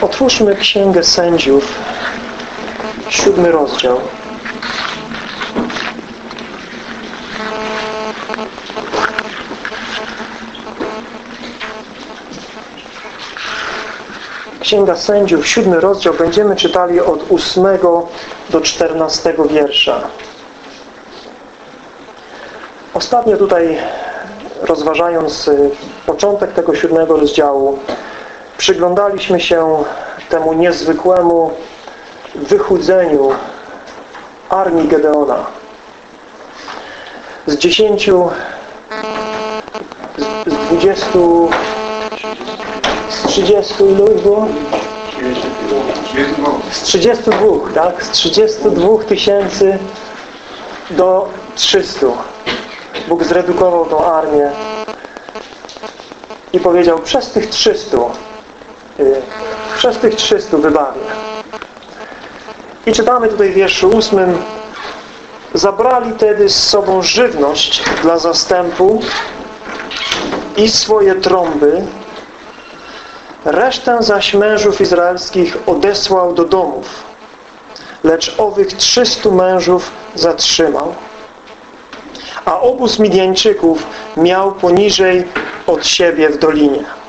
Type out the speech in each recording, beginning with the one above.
Otwórzmy Księgę Sędziów, siódmy rozdział. Księga Sędziów, siódmy rozdział. Będziemy czytali od ósmego do czternastego wiersza. Ostatnio tutaj rozważając y, początek tego siódmego rozdziału przyglądaliśmy się temu niezwykłemu wychudzeniu armii Gedeona. Z dziesięciu, z dwudziestu, z trzydziestu ilu ich było? Z 32, tak? Z 32 tysięcy do 300. Bóg zredukował tą armię i powiedział, przez tych 300 yy, przez tych 300 wybawię. I czytamy tutaj w wierszu ósmym zabrali tedy z sobą żywność dla zastępu i swoje trąby resztę zaś mężów izraelskich odesłał do domów lecz owych 300 mężów zatrzymał a obóz Midianczyków miał poniżej od siebie w dolinie.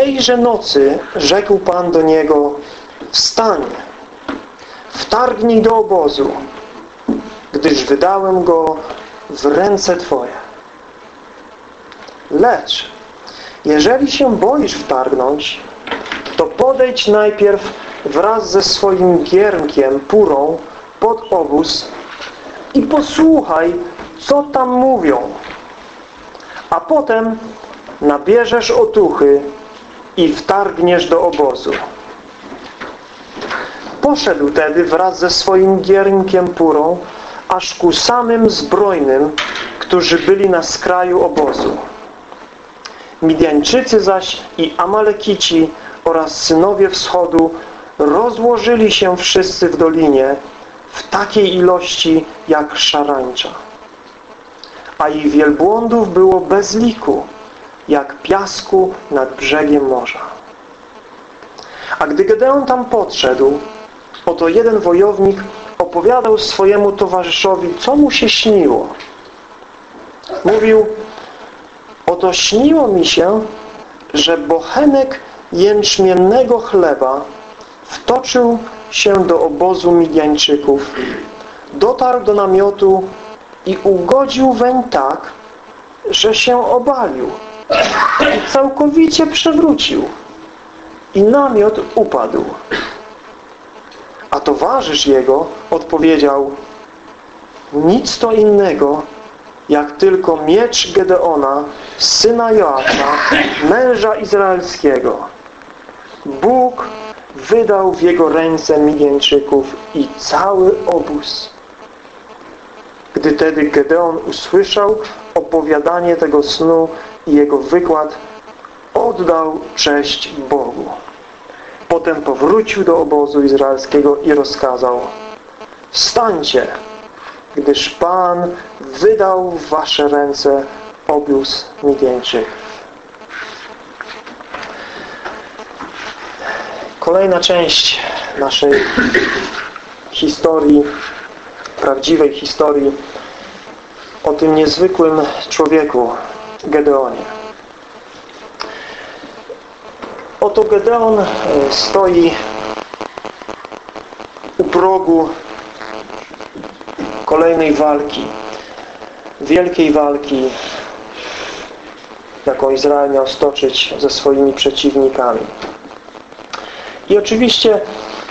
Tejże nocy rzekł Pan do niego wstań, wtargnij do obozu, gdyż wydałem go w ręce Twoje. Lecz jeżeli się boisz wtargnąć, to podejdź najpierw wraz ze swoim giermkiem, purą, pod obóz i posłuchaj, co tam mówią. A potem nabierzesz otuchy i wtargniesz do obozu. Poszedł tedy wraz ze swoim giermkiem purą, aż ku samym zbrojnym, którzy byli na skraju obozu. Midianczycy zaś i Amalekici oraz synowie wschodu rozłożyli się wszyscy w dolinie w takiej ilości jak szarańcza. A ich wielbłądów było bez liku, jak piasku nad brzegiem morza. A gdy Gedeon tam podszedł, oto jeden wojownik opowiadał swojemu towarzyszowi, co mu się śniło. Mówił, oto śniło mi się, że bochenek jęczmiennego chleba wtoczył się do obozu Midianczyków, dotarł do namiotu i ugodził weń tak, że się obalił całkowicie przewrócił i namiot upadł. A towarzysz jego odpowiedział nic to innego jak tylko miecz Gedeona, syna Joasza, męża izraelskiego. Bóg wydał w jego ręce Midianczyków i cały obóz. Gdy tedy Gedeon usłyszał opowiadanie tego snu i jego wykład, oddał cześć Bogu. Potem powrócił do obozu izraelskiego i rozkazał Wstańcie, gdyż Pan wydał w wasze ręce obóz Midianczyków. Kolejna część naszej historii, prawdziwej historii o tym niezwykłym człowieku, Gedeonie. Oto Gedeon e, stoi u progu kolejnej walki, wielkiej walki, jaką Izrael miał stoczyć ze swoimi przeciwnikami. I oczywiście,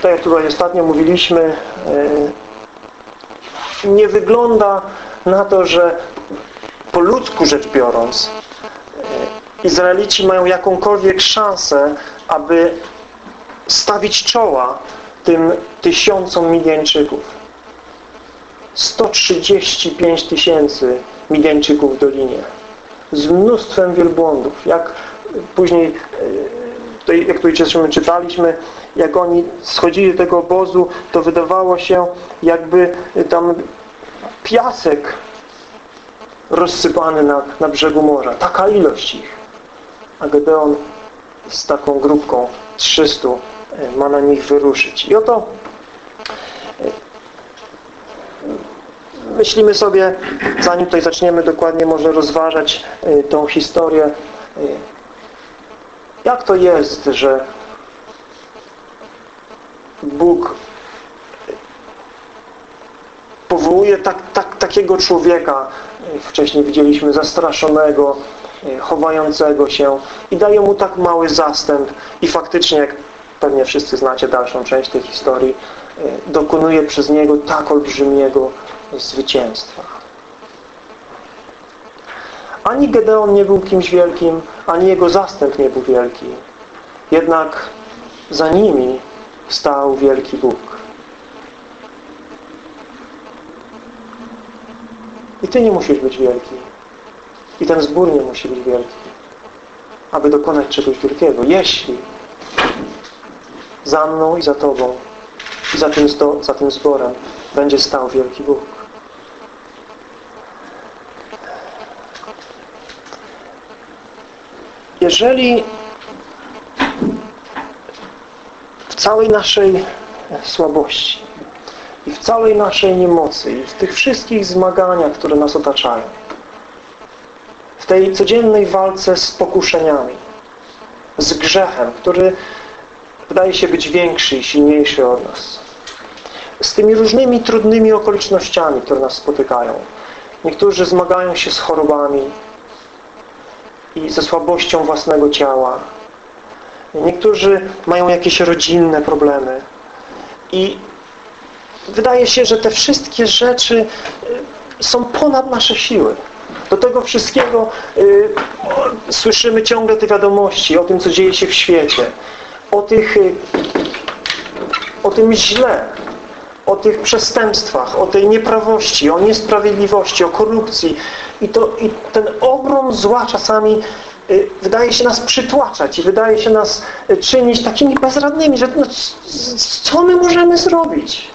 tak jak tutaj ostatnio mówiliśmy, e, nie wygląda na to, że po ludzku rzecz biorąc e, Izraelici mają jakąkolwiek szansę, aby stawić czoła tym tysiącom Midianczyków. 135 tysięcy Midianczyków w Dolinie. Z mnóstwem wielbłądów. Jak później e, jak tutaj czytaliśmy, jak oni schodzili do tego obozu, to wydawało się, jakby tam piasek rozsypany na, na brzegu morza. Taka ilość ich. A Gedeon z taką grupką 300 ma na nich wyruszyć. I oto myślimy sobie, zanim tutaj zaczniemy dokładnie może rozważać tą historię, jak to jest, że Bóg powołuje tak, tak, takiego człowieka, wcześniej widzieliśmy zastraszonego, chowającego się i daje mu tak mały zastęp i faktycznie, jak pewnie wszyscy znacie dalszą część tej historii, dokonuje przez niego tak olbrzymiego zwycięstwa. Ani Gedeon nie był kimś wielkim, ani jego zastęp nie był wielki. Jednak za nimi stał wielki Bóg. I Ty nie musisz być wielki. I ten zbór nie musi być wielki. Aby dokonać czegoś wielkiego. Jeśli za mną i za Tobą i za tym, za tym zborem będzie stał wielki Bóg. Jeżeli w całej naszej słabości i w całej naszej niemocy i w tych wszystkich zmaganiach, które nas otaczają, w tej codziennej walce z pokuszeniami, z grzechem, który wydaje się być większy i silniejszy od nas, z tymi różnymi trudnymi okolicznościami, które nas spotykają. Niektórzy zmagają się z chorobami i ze słabością własnego ciała. Niektórzy mają jakieś rodzinne problemy. I wydaje się, że te wszystkie rzeczy y, są ponad nasze siły. Do tego wszystkiego y, słyszymy ciągle te wiadomości o tym, co dzieje się w świecie. O tych y, o tym źle, o tych przestępstwach, o tej nieprawości, o niesprawiedliwości, o korupcji. I, to, i ten ogrom zła czasami y, wydaje się nas przytłaczać i wydaje się nas y, czynić takimi bezradnymi, że no, co my możemy zrobić?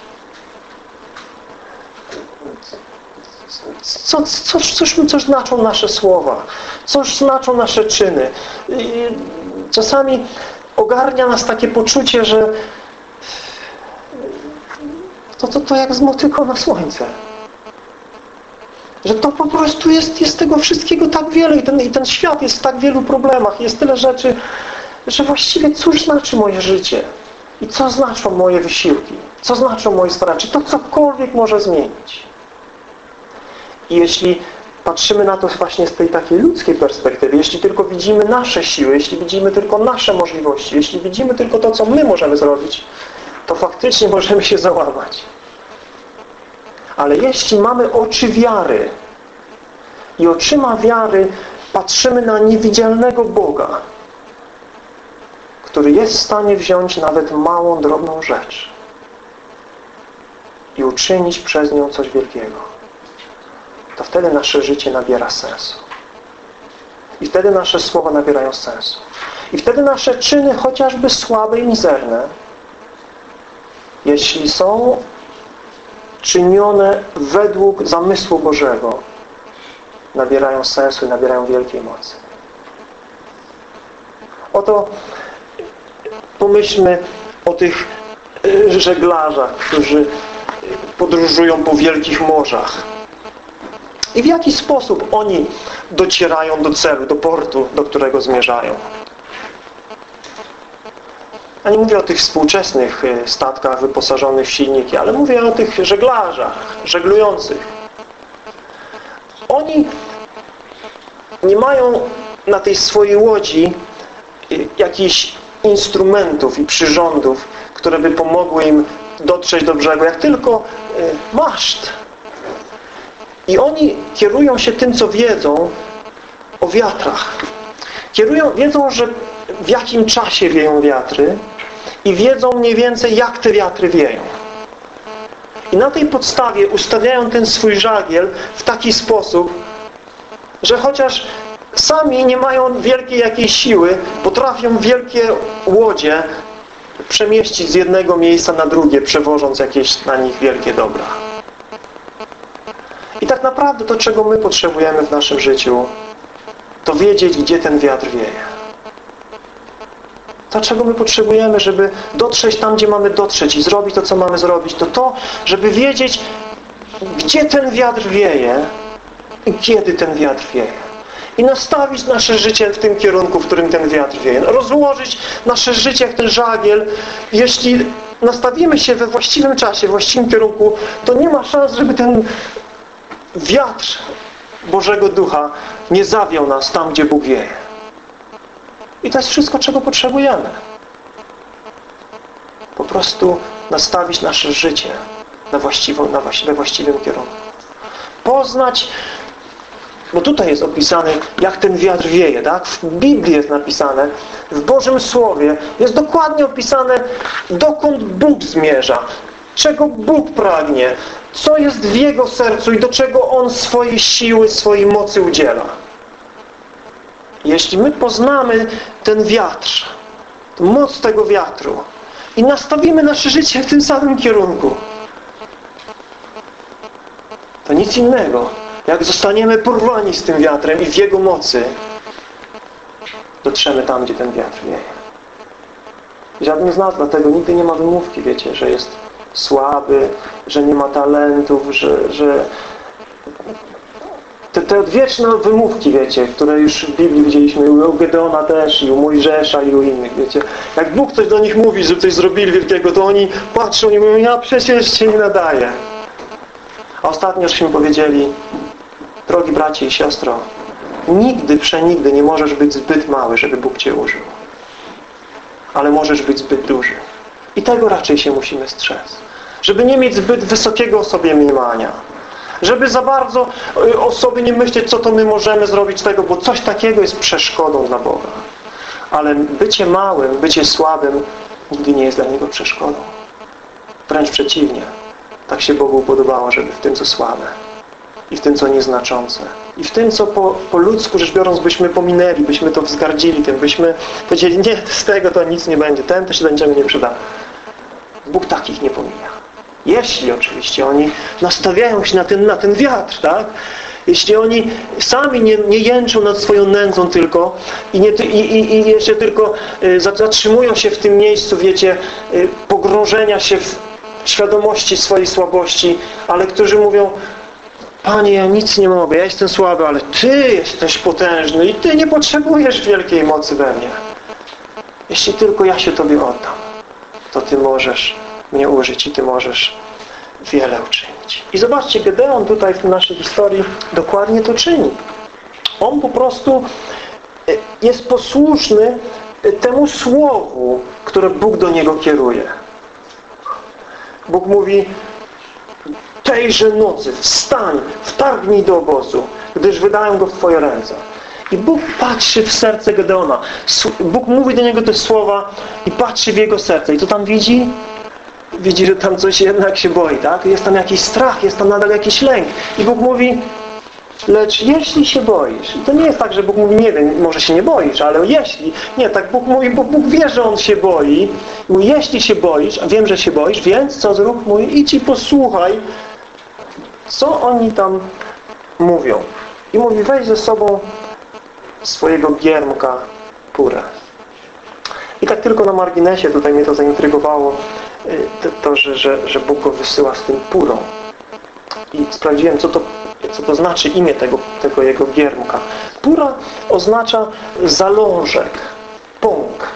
Co, co, cóż, cóż znaczą nasze słowa? Cóż znaczą nasze czyny? Czasami ogarnia nas takie poczucie, że to, to, to jak z motyką na słońce. Że to po prostu jest, jest tego wszystkiego tak wiele i ten, i ten świat jest w tak wielu problemach, jest tyle rzeczy, że właściwie cóż znaczy moje życie i co znaczą moje wysiłki, co znaczą moje starania, czy to cokolwiek może zmienić. I jeśli patrzymy na to właśnie z tej takiej ludzkiej perspektywy, jeśli tylko widzimy nasze siły, jeśli widzimy tylko nasze możliwości, jeśli widzimy tylko to, co my możemy zrobić, to faktycznie możemy się załamać. Ale jeśli mamy oczy wiary i oczyma wiary patrzymy na niewidzialnego Boga, który jest w stanie wziąć nawet małą, drobną rzecz i uczynić przez nią coś wielkiego, to wtedy nasze życie nabiera sensu. I wtedy nasze słowa nabierają sensu. I wtedy nasze czyny, chociażby słabe i mizerne, jeśli są czynione według zamysłu Bożego, nabierają sensu i nabierają wielkiej mocy. Oto pomyślmy o tych y, żeglarzach, którzy podróżują po wielkich morzach. I w jaki sposób oni docierają do celu, do portu, do którego zmierzają. Ja nie mówię o tych współczesnych y, statkach wyposażonych w silniki, ale mówię o tych żeglarzach, żeglujących. Oni nie mają na tej swojej łodzi y, jakichś instrumentów i przyrządów, które by pomogły im dotrzeć do brzegu, jak tylko y, maszt. I oni kierują się tym, co wiedzą o wiatrach. Kierują, wiedzą, że w jakim czasie wieją wiatry, i wiedzą mniej więcej, jak te wiatry wieją. I na tej podstawie ustawiają ten swój żagiel w taki sposób, że chociaż sami nie mają wielkiej jakiejś siły, potrafią wielkie łodzie przemieścić z jednego miejsca na drugie, przewożąc jakieś na nich wielkie dobra. Tak naprawdę to, czego my potrzebujemy w naszym życiu, to wiedzieć, gdzie ten wiatr wieje. to czego my potrzebujemy, żeby dotrzeć tam, gdzie mamy dotrzeć i zrobić to, co mamy zrobić, to to, żeby wiedzieć, gdzie ten wiatr wieje i kiedy ten wiatr wieje. I nastawić nasze życie w tym kierunku, w którym ten wiatr wieje. Rozłożyć nasze życie jak ten żagiel. Jeśli nastawimy się we właściwym czasie, w właściwym kierunku, to nie ma szans, żeby ten wiatr Bożego Ducha nie zawiał nas tam, gdzie Bóg wieje. I to jest wszystko, czego potrzebujemy. Po prostu nastawić nasze życie na właściwą, na właściwym kierunku. Poznać, bo tutaj jest opisane, jak ten wiatr wieje, tak? W Biblii jest napisane, w Bożym Słowie jest dokładnie opisane, dokąd Bóg zmierza, czego Bóg pragnie, co jest w Jego sercu i do czego On swojej siły, swojej mocy udziela. Jeśli my poznamy ten wiatr, moc tego wiatru i nastawimy nasze życie w tym samym kierunku, to nic innego. Jak zostaniemy porwani z tym wiatrem i w jego mocy, dotrzemy tam, gdzie ten wiatr wieje. Żaden z nas dlatego nigdy nie ma wymówki, wiecie, że jest słaby, że nie ma talentów, że, że te, te odwieczne wymówki, wiecie, które już w Biblii widzieliśmy, u Gedeona też, i u Mojżesza, i u innych, wiecie. Jak Bóg coś do nich mówi, że coś zrobili wielkiego, to oni patrzą i mówią, ja przecież się nie nadaję. A ostatnio żeśmy powiedzieli, drogi bracie i siostro, nigdy, przenigdy nie możesz być zbyt mały, żeby Bóg Cię użył. Ale możesz być zbyt duży. I tego raczej się musimy strzec. Żeby nie mieć zbyt wysokiego o sobie mniemania. Żeby za bardzo y, o sobie nie myśleć, co to my możemy zrobić z tego, bo coś takiego jest przeszkodą dla Boga. Ale bycie małym, bycie słabym nigdy nie jest dla Niego przeszkodą. Wręcz przeciwnie. Tak się Bogu podobało, żeby w tym, co słabe i w tym, co nieznaczące i w tym, co po, po ludzku rzecz biorąc byśmy pominęli, byśmy to wzgardzili tym, byśmy powiedzieli, nie, z tego to nic nie będzie, ten to się niczego nie przyda. Bóg takich nie pomija. Jeśli oczywiście oni nastawiają się na ten, na ten wiatr, tak? Jeśli oni sami nie, nie jęczą nad swoją nędzą tylko i, nie, i, i, i jeszcze tylko y, zatrzymują się w tym miejscu, wiecie, y, pogrążenia się w świadomości swojej słabości, ale którzy mówią Panie, ja nic nie mogę, ja jestem słaby, ale Ty jesteś potężny i Ty nie potrzebujesz wielkiej mocy we mnie. Jeśli tylko ja się Tobie oddam, to Ty możesz mnie użyć i Ty możesz wiele uczynić. I zobaczcie, Gedeon tutaj w naszej historii dokładnie to czyni. On po prostu e, jest posłuszny e, temu słowu, które Bóg do niego kieruje. Bóg mówi tejże nocy wstań, wtargnij do obozu, gdyż wydają go w Twoje ręce. I Bóg patrzy w serce Gedeona. Bóg mówi do niego te słowa i patrzy w jego serce. I co tam widzi? Widzi, że tam coś jednak się boi, tak? Jest tam jakiś strach, jest tam nadal jakiś lęk. I Bóg mówi, lecz jeśli się boisz, to nie jest tak, że Bóg mówi, nie wiem, może się nie boisz, ale jeśli, nie, tak Bóg mówi, bo Bóg wie, że On się boi. Mówi, jeśli się boisz, a wiem, że się boisz, więc co zrób? Mówi, idź i posłuchaj, co oni tam mówią. I mówi, weź ze sobą swojego giermka purę. I tak tylko na marginesie tutaj mnie to zaintrygowało, y, to, to że, że, że Bóg go wysyła z tym purą. I sprawdziłem, co to, co to znaczy imię tego, tego jego giermka. Pura oznacza zalążek, pąk.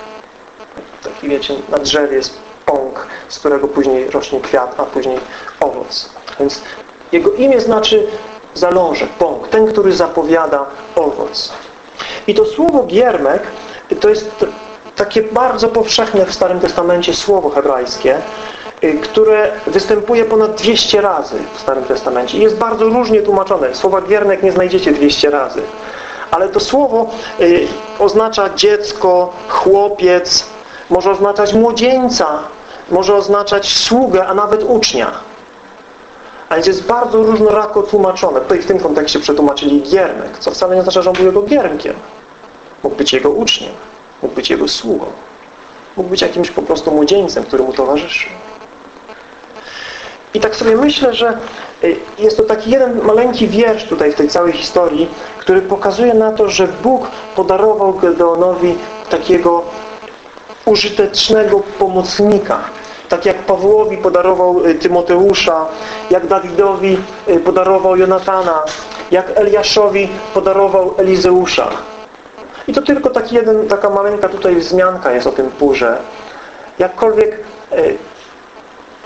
Taki wiecie, na drzewie jest pąk, z którego później rośnie kwiat, a później owoc. Więc jego imię znaczy zalążek, pąk, ten, który zapowiada owoc. I to słowo giermek to jest takie bardzo powszechne w Starym Testamencie słowo hebrajskie, y, które występuje ponad 200 razy w Starym Testamencie. I jest bardzo różnie tłumaczone. Słowa giernek nie znajdziecie 200 razy. Ale to słowo y, oznacza dziecko, chłopiec, może oznaczać młodzieńca, może oznaczać sługę, a nawet ucznia. A jest bardzo różnorako tłumaczone. Tutaj w tym kontekście przetłumaczyli giermek, co wcale nie oznacza, że on był jego giermkiem. Mógł być jego uczniem, mógł być jego sługą. Mógł być jakimś po prostu młodzieńcem, który mu towarzyszył. I tak sobie myślę, że y, jest to taki jeden maleńki wiersz tutaj w tej całej historii, który pokazuje na to, że Bóg podarował Gedeonowi takiego użytecznego pomocnika. Tak jak Pawłowi podarował y, Tymoteusza, jak Dawidowi y, podarował Jonatana, jak Eliaszowi podarował Elizeusza. I to tylko taki jeden, taka maleńka tutaj wzmianka jest o tym purze. Jakkolwiek y,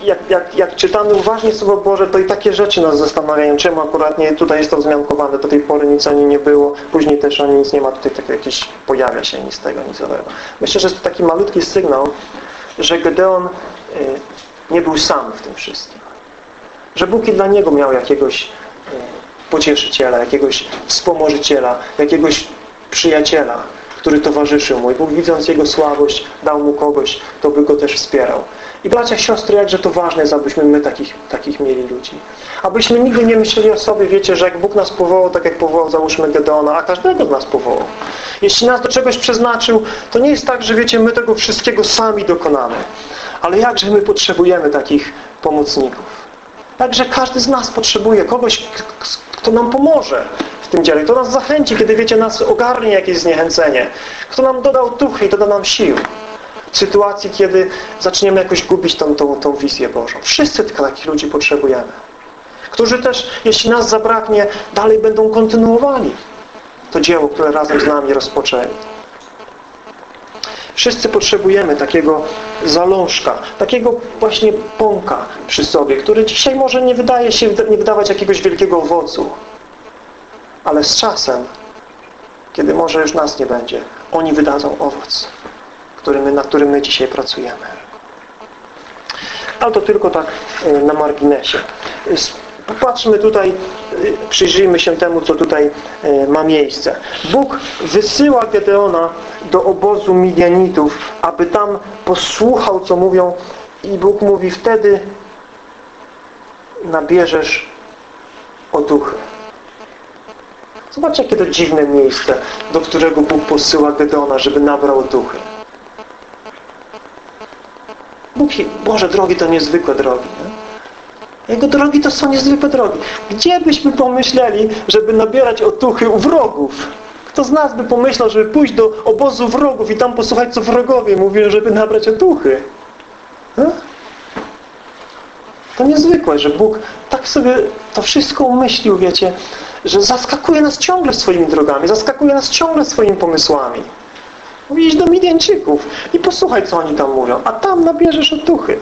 jak, jak, jak czytamy uważnie Słowo Boże, to i takie rzeczy nas zastanawiają, czemu akurat nie, tutaj jest to wzmiankowane, do tej pory nic ani nie było, później też ani nic nie ma, tutaj tak jakieś pojawia się nic z tego, nic owego. Myślę, że jest to taki malutki sygnał, że Gedeon nie był sam w tym wszystkim. Że Bóg i dla niego miał jakiegoś y, pocieszyciela, jakiegoś wspomożyciela, jakiegoś przyjaciela, który towarzyszył mu. I Bóg widząc jego słabość, dał mu kogoś, kto by go też wspierał. I bracia, siostry, jakże to ważne jest, abyśmy my takich, takich mieli ludzi. Abyśmy nigdy nie myśleli o sobie, wiecie, że jak Bóg nas powołał, tak jak powołał, załóżmy Gedeona, a każdego z nas powołał. Jeśli nas do czegoś przeznaczył, to nie jest tak, że wiecie, my tego wszystkiego sami dokonamy. Ale jakże my potrzebujemy takich pomocników. Także każdy z nas potrzebuje kogoś, kto nam pomoże w tym dziele. Kto nas zachęci, kiedy wiecie, nas ogarnie jakieś zniechęcenie. Kto nam dodał duchy i doda nam sił w sytuacji, kiedy zaczniemy jakoś gubić tą, tą, tą wizję Bożą. Wszyscy takich ludzi potrzebujemy. Którzy też, jeśli nas zabraknie, dalej będą kontynuowali to dzieło, które razem z nami rozpoczęli. Wszyscy potrzebujemy takiego zalążka, takiego właśnie pąka przy sobie, który dzisiaj może nie wydaje się nie wydawać jakiegoś wielkiego owocu, ale z czasem, kiedy może już nas nie będzie, oni wydadzą owoc który my, którym my dzisiaj pracujemy. Ale to tylko tak e, na marginesie. Popatrzmy tutaj, e, przyjrzyjmy się temu, co tutaj e, ma miejsce. Bóg wysyła Gedeona do obozu Midianitów, aby tam posłuchał, co mówią i Bóg mówi, wtedy nabierzesz otuchy. Zobaczcie, jakie to dziwne miejsce, do którego Bóg posyła Gedeona, żeby nabrał otuchy. Bóg, Boże drogi to niezwykłe drogi. Nie? Jego drogi to są niezwykłe drogi. Gdzie byśmy pomyśleli, żeby nabierać otuchy u wrogów? Kto z nas by pomyślał, żeby pójść do obozu wrogów i tam posłuchać, co wrogowie mówią, żeby nabrać otuchy? Nie? To niezwykłe, że Bóg tak sobie to wszystko umyślił, wiecie, że zaskakuje nas ciągle swoimi drogami, zaskakuje nas ciągle swoimi pomysłami. Mówi, idź do Midianczyków i posłuchaj, co oni tam mówią. A tam nabierzesz otuchy.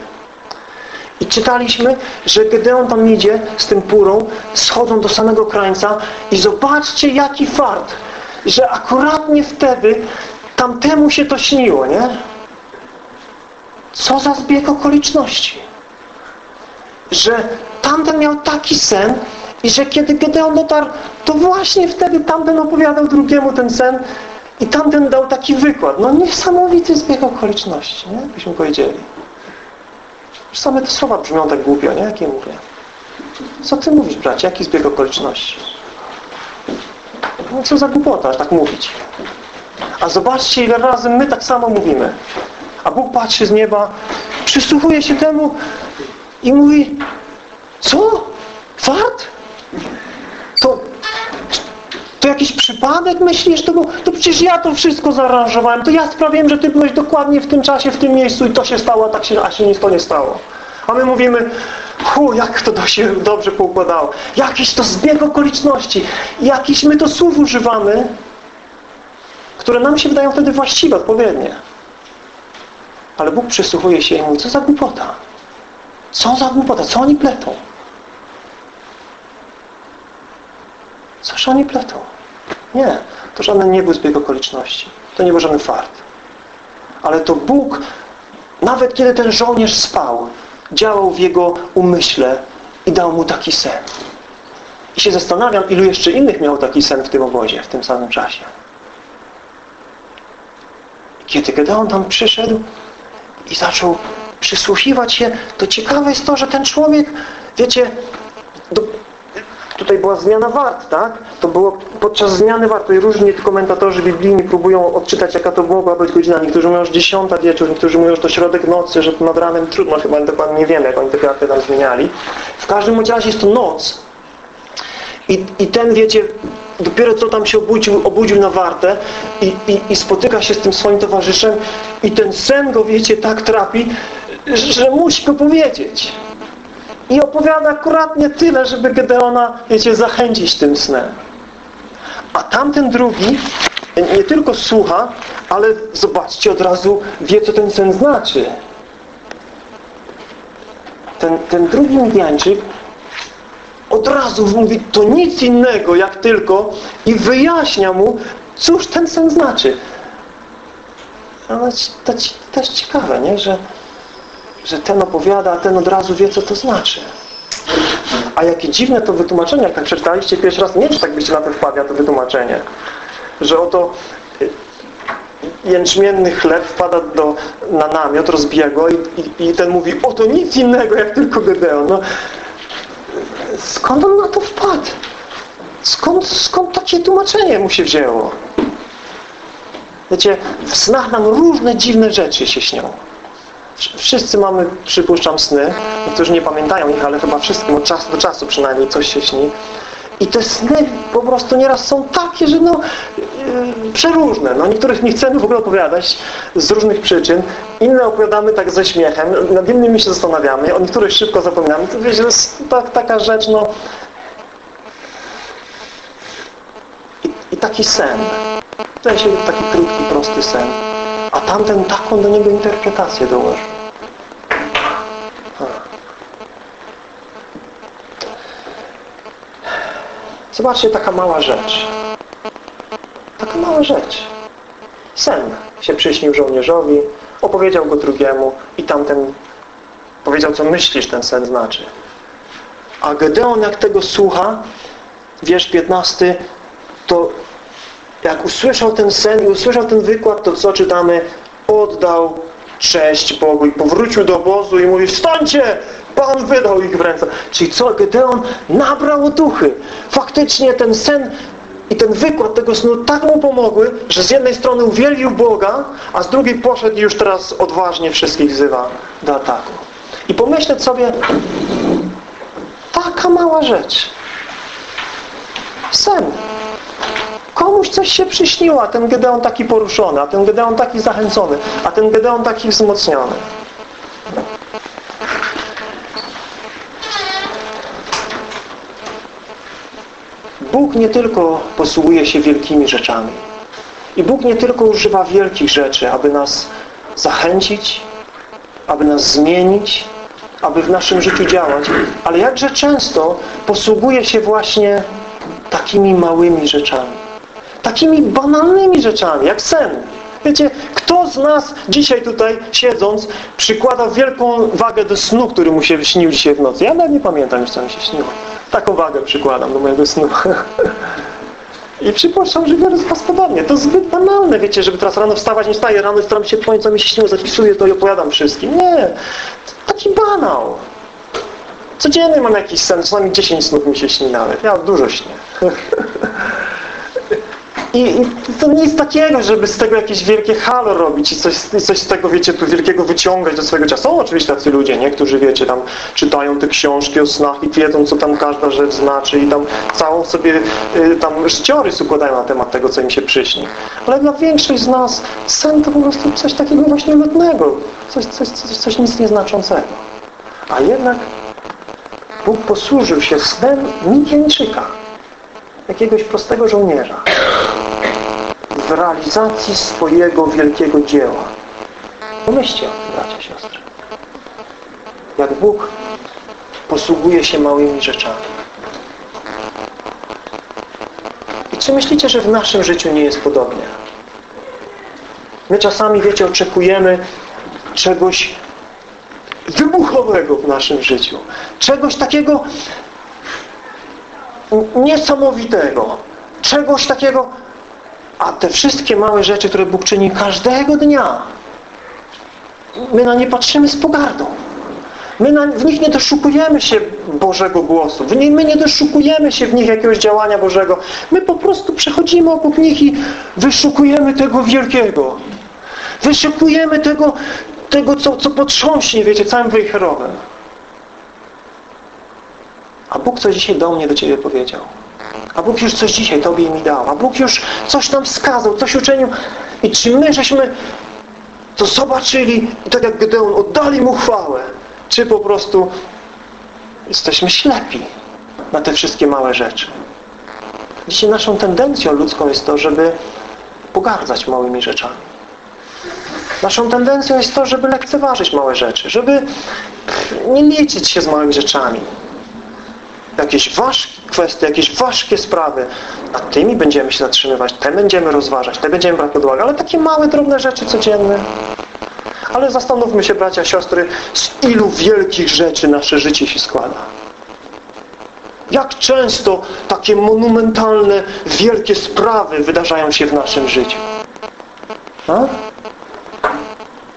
I czytaliśmy, że Gedeon tam idzie z tym purą, schodzą do samego krańca i zobaczcie, jaki fart, że akuratnie wtedy tamtemu się to śniło, nie? Co za zbieg okoliczności. Że tamten miał taki sen i że kiedy Gedeon dotarł, to właśnie wtedy tamten opowiadał drugiemu ten sen i tamten dał taki wykład. No niesamowity zbieg okoliczności, nie? Byśmy powiedzieli. Już same te słowa brzmią tak głupio, nie? Jakie mówię? Co ty mówisz, bracie? Jaki zbieg okoliczności? No co za głupota, aż tak mówić. A zobaczcie, ile razy my tak samo mówimy. A Bóg patrzy z nieba, przysłuchuje się temu i mówi co? Fart? To to jakiś przypadek myślisz? To, bo, to przecież ja to wszystko zaaranżowałem. To ja sprawiłem, że ty byłeś dokładnie w tym czasie, w tym miejscu i to się stało, a tak się, a się nic to nie stało. A my mówimy, hu, jak to się dobrze poukładało. Jakiś to zbieg okoliczności. Jakiś my to słów używamy, które nam się wydają wtedy właściwe, odpowiednie. Ale Bóg przysłuchuje się i mówi, co za głupota. Co za głupota, co oni pletą? Coś oni pletą. Nie, to żaden nie był zbieg okoliczności. To nie był żaden fart. Ale to Bóg, nawet kiedy ten żołnierz spał, działał w jego umyśle i dał mu taki sen. I się zastanawiam, ilu jeszcze innych miał taki sen w tym obozie, w tym samym czasie. Kiedy Gedeon tam przyszedł i zaczął przysłuchiwać się, to ciekawe jest to, że ten człowiek, wiecie, do, tutaj była zmiana wart, tak? To było podczas zmiany wart. I różni komentatorzy biblijni próbują odczytać, jaka to mogła być godzina. Niektórzy mówią, że dziesiąta wieczór, niektórzy mówią, że to środek nocy, że to nad ranem trudno, chyba dokładnie nie wiemy, jak oni te karty tam zmieniali. W każdym razie jest to noc. I, I ten, wiecie, dopiero co tam się obudził, obudził na wartę i, i, i spotyka się z tym swoim towarzyszem i ten sen go, wiecie, tak trapi, że musi go powiedzieć. I opowiada akuratnie tyle, żeby Gedeona, wiecie, zachęcić tym snem. A tamten drugi nie tylko słucha, ale zobaczcie, od razu wie, co ten sen znaczy. Ten, ten drugi Midianczyk od razu mówi, to nic innego jak tylko i wyjaśnia mu, cóż ten sen znaczy. Ale to też ciekawe, nie? Że, że ten opowiada, a ten od razu wie, co to znaczy. A jakie dziwne to wytłumaczenie, jak tak przeczytaliście pierwszy raz, nie wiem, czy tak byście na to wpadli, to wytłumaczenie. Że oto y, jęczmienny chleb wpada do, na namiot, rozbija go i, i, i ten mówi, oto nic innego jak tylko Gedeon. No, skąd on na to wpadł? Skąd, skąd takie tłumaczenie mu się wzięło? Wiecie, w snach nam różne dziwne rzeczy się śnią. Wszyscy mamy, przypuszczam, sny. Niektórzy nie pamiętają ich, ale chyba wszystkim od czasu do czasu przynajmniej coś się śni. I te sny po prostu nieraz są takie, że no yy, przeróżne. No niektórych nie chcemy w ogóle opowiadać z różnych przyczyn. Inne opowiadamy tak ze śmiechem. Nad innymi się zastanawiamy. O niektórych szybko zapominamy. To wiecie, jest tak, taka rzecz, no I, i taki sen. Tutaj się taki krótki, prosty sen. A tamten taką do niego interpretację dołożył. Zobaczcie, taka mała rzecz. Taka mała rzecz. Sen się przyśnił żołnierzowi, opowiedział go drugiemu i tamten powiedział, co myślisz ten sen znaczy. A Gedeon jak tego słucha, wiersz 15, to jak usłyszał ten sen i usłyszał ten wykład, to co czytamy? Oddał cześć Bogu i powrócił do obozu i mówi wstańcie! Pan wydał ich w ręce. Czyli co? Gedeon nabrał duchy. Faktycznie ten sen i ten wykład tego snu tak mu pomogły, że z jednej strony uwielbił Boga, a z drugiej poszedł i już teraz odważnie wszystkich wzywa do ataku. I pomyśleć sobie, taka mała rzecz. Sen. Komuś coś się przyśniło, a ten Gedeon taki poruszony, a ten Gedeon taki zachęcony, a ten Gedeon taki wzmocniony. Bóg nie tylko posługuje się wielkimi rzeczami. I Bóg nie tylko używa wielkich rzeczy, aby nas zachęcić, aby nas zmienić, aby w naszym życiu działać, ale jakże często posługuje się właśnie takimi małymi rzeczami. Takimi banalnymi rzeczami, jak sen. Wiecie, kto z nas dzisiaj tutaj siedząc przykłada wielką wagę do snu, który mu się śnił dzisiaj w nocy? Ja nawet nie pamiętam już, co mi się śniło. Taką wagę przykładam do mojego snu. I przypuszczam, że wiele z Was podobnie. To zbyt banalne, wiecie, żeby teraz rano wstawać, nie wstaję rano i staram się powiedzieć, co mi się śniło, zapisuję to i opowiadam wszystkim. Nie. Taki banał. Codziennie mam jakiś sen, czasami 10 snów mi się śni nawet. Ja dużo śnię. I, I, to nic takiego, żeby z tego jakieś wielkie halo robić i coś, coś z tego, wiecie, tu wielkiego wyciągać do swojego czasu. Są oczywiście tacy ludzie, nie? Którzy, wiecie, tam czytają te książki o snach i wiedzą, co tam każda rzecz znaczy i tam całą sobie y, tam życiorys układają na temat tego, co im się przyśni. Ale dla większość z nas sen to po prostu coś takiego właśnie lotnego. Coś, coś, coś, coś nic nieznaczącego. A jednak Bóg posłużył się snem Midianczyka jakiegoś prostego żołnierza realizacji swojego wielkiego dzieła. Pomyślcie o tym, bracia, siostry. Jak Bóg posługuje się małymi rzeczami. I czy myślicie, że w naszym życiu nie jest podobnie? My czasami, wiecie, oczekujemy czegoś wybuchowego w naszym życiu. Czegoś takiego niesamowitego. Czegoś takiego. A te wszystkie małe rzeczy, które Bóg czyni każdego dnia, my na nie patrzymy z pogardą. My na, w nich nie doszukujemy się Bożego głosu. Nie, my nie doszukujemy się w nich jakiegoś działania Bożego. My po prostu przechodzimy obok nich i wyszukujemy tego wielkiego. Wyszukujemy tego, tego co, co potrząśnie, wiecie, całym wejherowem. A Bóg coś dzisiaj do mnie, do Ciebie powiedział. A Bóg już coś dzisiaj Tobie mi dał. A Bóg już coś nam wskazał, coś uczynił. I czy my żeśmy to zobaczyli i tak jak Gedeon oddali Mu chwałę? Czy po prostu jesteśmy ślepi na te wszystkie małe rzeczy? Dzisiaj naszą tendencją ludzką jest to, żeby pogardzać małymi rzeczami. Naszą tendencją jest to, żeby lekceważyć małe rzeczy, żeby nie liczyć się z małymi rzeczami. Jakieś ważkie kwestie, jakieś ważkie sprawy, nad tymi będziemy się zatrzymywać, te będziemy rozważać, te będziemy brać pod uwagę, ale takie małe, drobne rzeczy codzienne. Ale zastanówmy się, bracia, siostry, z ilu wielkich rzeczy nasze życie się składa. Jak często takie monumentalne, wielkie sprawy wydarzają się w naszym życiu? A?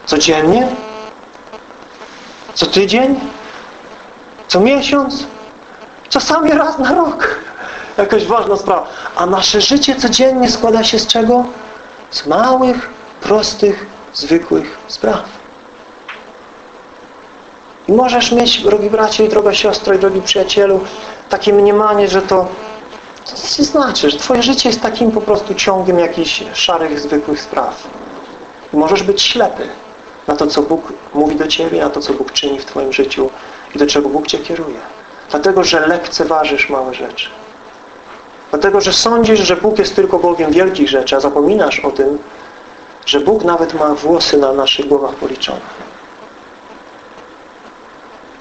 Codziennie? Co tydzień? Co miesiąc? Czasami raz na rok. Jakaś ważna sprawa. A nasze życie codziennie składa się z czego? Z małych, prostych, zwykłych spraw. I możesz mieć, drogi bracie i droga siostro i drogi przyjacielu, takie mniemanie, że to nic nie znaczy, że Twoje życie jest takim po prostu ciągiem jakichś szarych, zwykłych spraw. I możesz być ślepy na to, co Bóg mówi do Ciebie, na to, co Bóg czyni w Twoim życiu i do czego Bóg Cię kieruje. Dlatego, że lekceważysz małe rzeczy. Dlatego, że sądzisz, że Bóg jest tylko Bogiem wielkich rzeczy, a zapominasz o tym, że Bóg nawet ma włosy na naszych głowach policzone.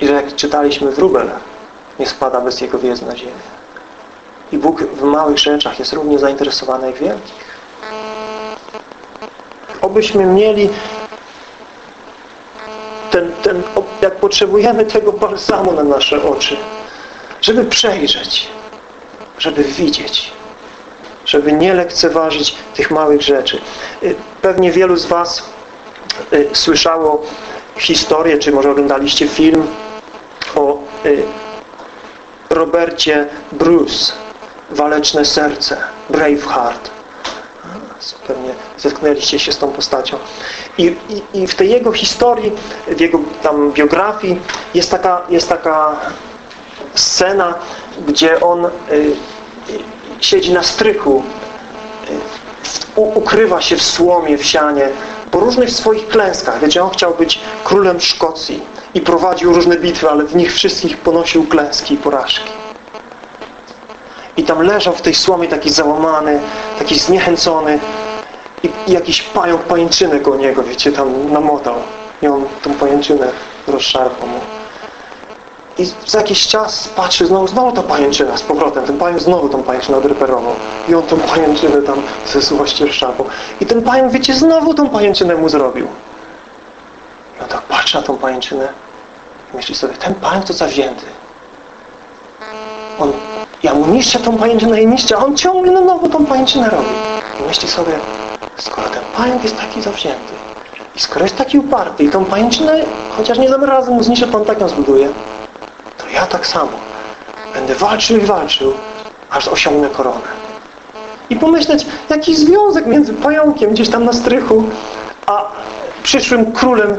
I że jak czytaliśmy w Rubel, nie spada bez Jego wiedzy na ziemię. I Bóg w małych rzeczach jest równie zainteresowany jak wielkich. Obyśmy mieli ten, ten, jak potrzebujemy tego balsamu na nasze oczy, żeby przejrzeć, żeby widzieć, żeby nie lekceważyć tych małych rzeczy. Y, pewnie wielu z Was y, słyszało historię, czy może oglądaliście film o y, Robercie Bruce, Waleczne Serce, Braveheart. Pewnie zetknęliście się z tą postacią. I, i, I, w tej jego historii, w jego tam biografii jest taka, jest taka scena, gdzie on y, siedzi na strychu, y, ukrywa się w słomie, w sianie, po różnych swoich klęskach. Wiecie, on chciał być królem Szkocji i prowadził różne bitwy, ale w nich wszystkich ponosił klęski i porażki. I tam leżał w tej słomie taki załamany, taki zniechęcony i, jakiś pająk pajęczynę go niego, wiecie, tam namotał. I on tą pajęczynę rozszarpał mu. I za jakiś czas patrzy, znowu, znowu ta pajęczyna z powrotem. Ten pająk znowu tą pajęczynę odreperował. I on tą pajęczynę tam ze słuchości rozszarpał. I ten pająk, wiecie, znowu tą pajęczynę mu zrobił. I on tak patrzy na tą pajęczynę i myśli sobie, ten pająk to zawzięty. On, ja mu niszczę tą pajęczynę i niszczę, a on ciągle na nowo tą pajęczynę robi. I myśli sobie, skoro ten pająk jest taki zawzięty i skoro jest taki uparty i tą pajęczynę, chociaż nie dam razu mu zniszczę, to on tak ją zbuduje, to ja tak samo będę walczył i walczył, aż osiągnę koronę. I pomyśleć, jaki związek między pająkiem gdzieś tam na strychu, a przyszłym królem y,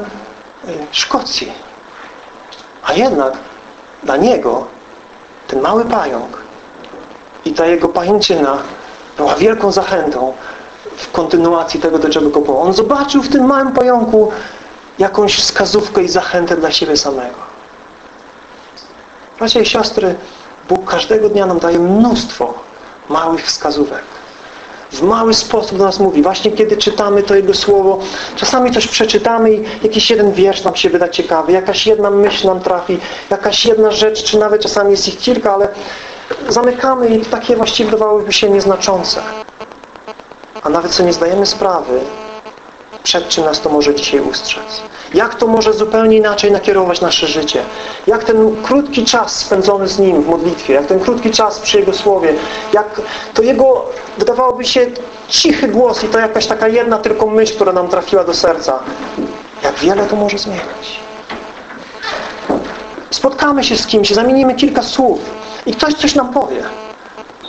Szkocji. A jednak dla niego ten mały pająk i ta jego pajęczyna była wielką zachętą w kontynuacji tego, do czego kopał. On zobaczył w tym małym pająku jakąś wskazówkę i zachętę dla siebie samego. Bracia i siostry, Bóg każdego dnia nam daje mnóstwo małych wskazówek. W mały sposób do nas mówi. Właśnie kiedy czytamy to Jego Słowo, czasami coś przeczytamy i jakiś jeden wiersz nam się wyda ciekawy, jakaś jedna myśl nam trafi, jakaś jedna rzecz, czy nawet czasami jest ich kilka, ale zamykamy i takie właściwie wydawałyby się nieznaczące. A nawet sobie nie zdajemy sprawy, przed czym nas to może dzisiaj ustrzec. Jak to może zupełnie inaczej nakierować nasze życie. Jak ten krótki czas spędzony z Nim w modlitwie, jak ten krótki czas przy Jego Słowie, jak to Jego, wydawałoby się, cichy głos i to jakaś taka jedna tylko myśl, która nam trafiła do serca. Jak wiele to może zmieniać. Spotkamy się z kimś, zamienimy kilka słów i ktoś coś nam powie.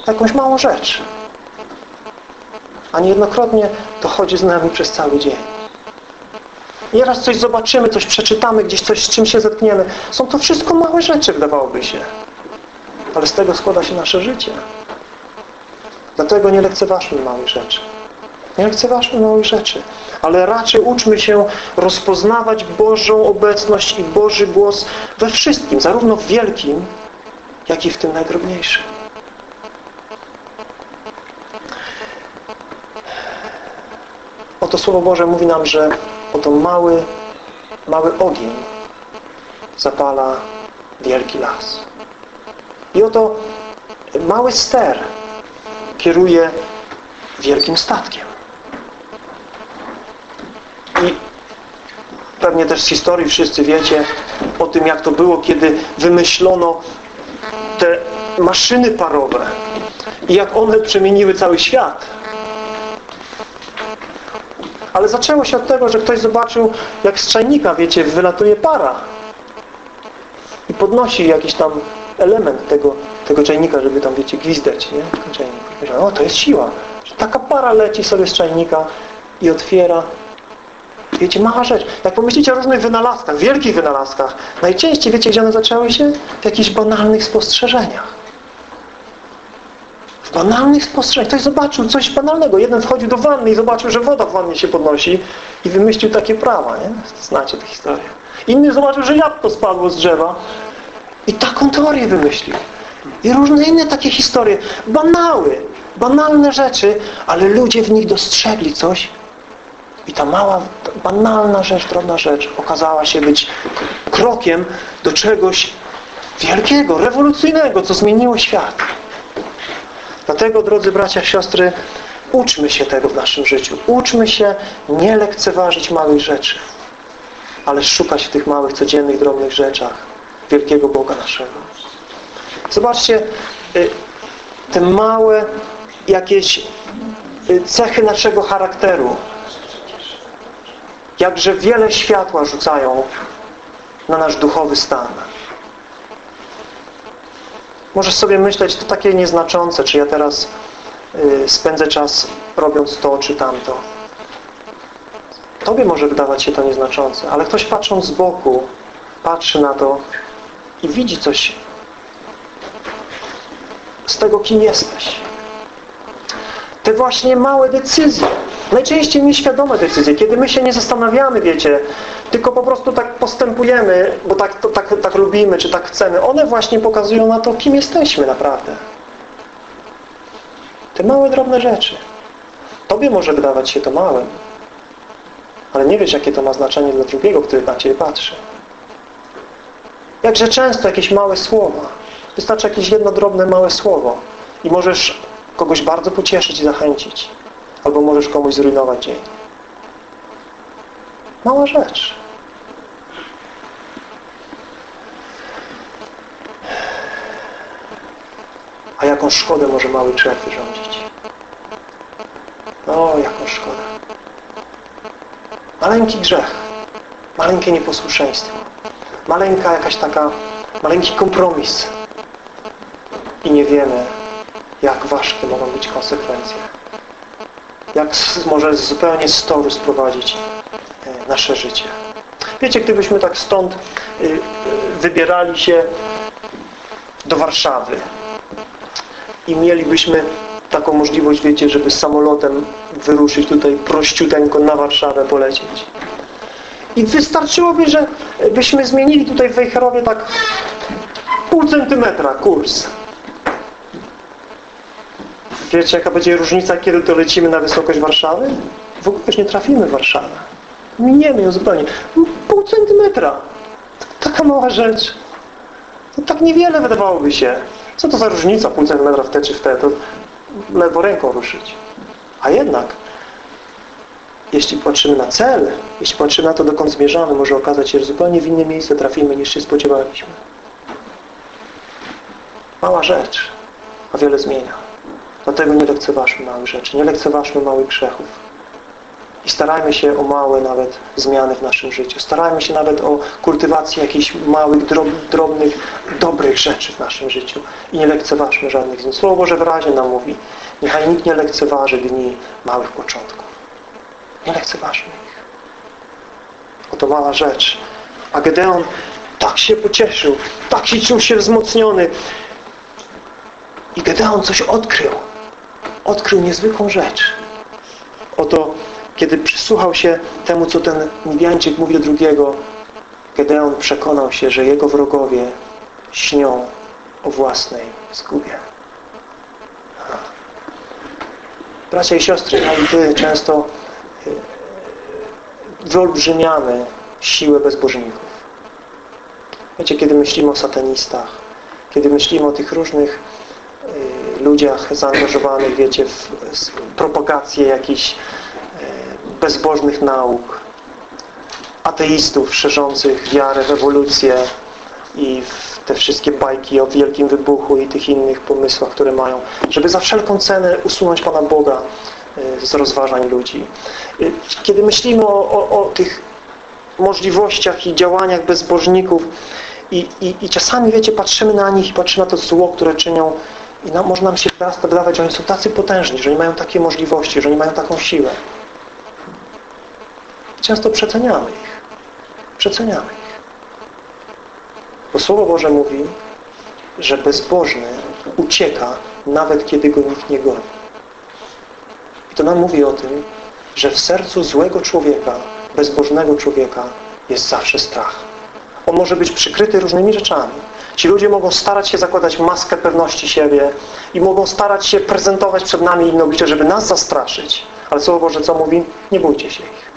Jakąś małą rzecz a niejednokrotnie to chodzi z nami przez cały dzień. Nieraz coś zobaczymy, coś przeczytamy, gdzieś coś z czym się zetkniemy. Są to wszystko małe rzeczy, wydawałoby się. Ale z tego składa się nasze życie. Dlatego nie lekceważmy małych rzeczy. Nie lekceważmy małych rzeczy, ale raczej uczmy się rozpoznawać Bożą obecność i Boży głos we wszystkim, zarówno w wielkim, jak i w tym najdrobniejszym. Oto Słowo Boże mówi nam, że oto mały, mały ogień zapala wielki las. I oto mały ster kieruje wielkim statkiem. I pewnie też z historii wszyscy wiecie o tym, jak to było, kiedy wymyślono te maszyny parowe i jak one przemieniły cały świat. Ale zaczęło się od tego, że ktoś zobaczył, jak z czajnika, wiecie, wylatuje para i podnosi jakiś tam element tego, tego czajnika, żeby tam, wiecie, gwizdać, nie? Myślałem, o, to jest siła. Że taka para leci sobie z czajnika i otwiera. Wiecie, mała rzecz. Jak pomyślicie o różnych wynalazkach, wielkich wynalazkach, najczęściej, wiecie, gdzie one zaczęły się? W jakichś banalnych spostrzeżeniach. W banalnych spostrzeżeniach. Ktoś zobaczył coś banalnego. Jeden wchodził do wanny i zobaczył, że woda w wannie się podnosi i wymyślił takie prawa, nie? Znacie tę historię. Inny zobaczył, że jabłko spadło z drzewa i taką teorię wymyślił. I różne inne takie historie. Banały, banalne rzeczy, ale ludzie w nich dostrzegli coś i ta mała, banalna rzecz, drobna rzecz okazała się być krokiem do czegoś wielkiego, rewolucyjnego, co zmieniło świat. Dlatego, drodzy bracia, siostry, uczmy się tego w naszym życiu. Uczmy się nie lekceważyć małych rzeczy, ale szukać w tych małych, codziennych, drobnych rzeczach wielkiego Boga naszego. Zobaczcie, y, te małe jakieś y, cechy naszego charakteru. Jakże wiele światła rzucają na nasz duchowy stan. Możesz sobie myśleć, to takie nieznaczące, czy ja teraz y, spędzę czas robiąc to, czy tamto. Tobie może wydawać się to nieznaczące, ale ktoś patrząc z boku, patrzy na to i widzi coś z tego, kim jesteś. Te właśnie małe decyzje, najczęściej nieświadome decyzje, kiedy my się nie zastanawiamy, wiecie, tylko po prostu tak postępujemy, bo tak, to, tak, tak lubimy, czy tak chcemy, one właśnie pokazują na to, kim jesteśmy naprawdę. Te małe, drobne rzeczy. Tobie może wydawać się to małe, ale nie wiesz, jakie to ma znaczenie dla drugiego, który na Ciebie patrzy. Jakże często jakieś małe słowa. Wystarczy jakieś jedno drobne, małe słowo i możesz kogoś bardzo pocieszyć i zachęcić. Albo możesz komuś zrujnować dzień. Mała rzecz. A jaką szkodę może mały grzech wyrządzić? O, jaką szkodę. Maleńki grzech. Maleńkie nieposłuszeństwo. Maleńka jakaś taka, maleńki kompromis. I nie wiemy, jak ważkie mogą być konsekwencje. Jak może zupełnie z toru sprowadzić e, nasze życie. Wiecie, gdybyśmy tak stąd y, y, wybierali się do Warszawy i mielibyśmy taką możliwość, wiecie, żeby samolotem wyruszyć tutaj prościuteńko na Warszawę polecieć. I wystarczyłoby, że byśmy zmienili tutaj w Wejherowie tak pół centymetra kurs. Wiecie, jaka będzie różnica, kiedy to lecimy na wysokość Warszawy? W ogóle już nie trafimy w Warszawę. Miniemy ją zupełnie. Pół centymetra. Taka mała rzecz. Tak niewiele wydawałoby się. Co to za różnica pół centymetra w te czy w te? To ledwo ręką ruszyć. A jednak, jeśli patrzymy na cel, jeśli patrzymy na to, dokąd zmierzamy, może okazać się, że zupełnie w inne miejsce trafimy, niż się spodziewaliśmy. Mała rzecz, a wiele zmienia. Dlatego nie lekceważmy małych rzeczy, nie lekceważmy małych grzechów. I starajmy się o małe nawet zmiany w naszym życiu. Starajmy się nawet o kultywację jakichś małych, drobnych, dobrych rzeczy w naszym życiu. I nie lekceważmy żadnych z nich. Słowo Boże wyraźnie nam mówi, niechaj nikt nie lekceważy dni małych początków. Nie lekceważmy ich. Oto mała rzecz. A Gedeon tak się pocieszył, tak się czuł się wzmocniony. I Gedeon coś odkrył. Odkrył niezwykłą rzecz. Oto, kiedy przysłuchał się temu, co ten Midianczyk mówi do drugiego, Gedeon przekonał się, że jego wrogowie śnią o własnej zgubie. Bracia i siostry, ja i Wy często y, wyolbrzymiamy siłę bezbożników. Wiecie, kiedy myślimy o satanistach, kiedy myślimy o tych różnych ludziach zaangażowanych, wiecie, w, propagację jakichś y, bezbożnych nauk, ateistów szerzących wiarę w ewolucję i w te wszystkie bajki o wielkim wybuchu i tych innych pomysłach, które mają, żeby za wszelką cenę usunąć Pana Boga y, z rozważań ludzi. Y, kiedy myślimy o, o, o tych możliwościach i działaniach bezbożników i, i, i czasami, wiecie, patrzymy na nich i patrzymy na to zło, które czynią i nam, może nam się teraz wydawać, że oni są tacy potężni, że oni mają takie możliwości, że oni mają taką siłę. Często przeceniamy ich. Przeceniamy ich. Bo Słowo Boże mówi, że bezbożny ucieka, nawet kiedy go nikt nie goni. I to nam mówi o tym, że w sercu złego człowieka, bezbożnego człowieka jest zawsze strach. On może być przykryty różnymi rzeczami. Ci ludzie mogą starać się zakładać maskę pewności siebie i mogą starać się prezentować przed nami inne oblicze, żeby nas zastraszyć. Ale Słowo Boże co mówi? Nie bójcie się ich.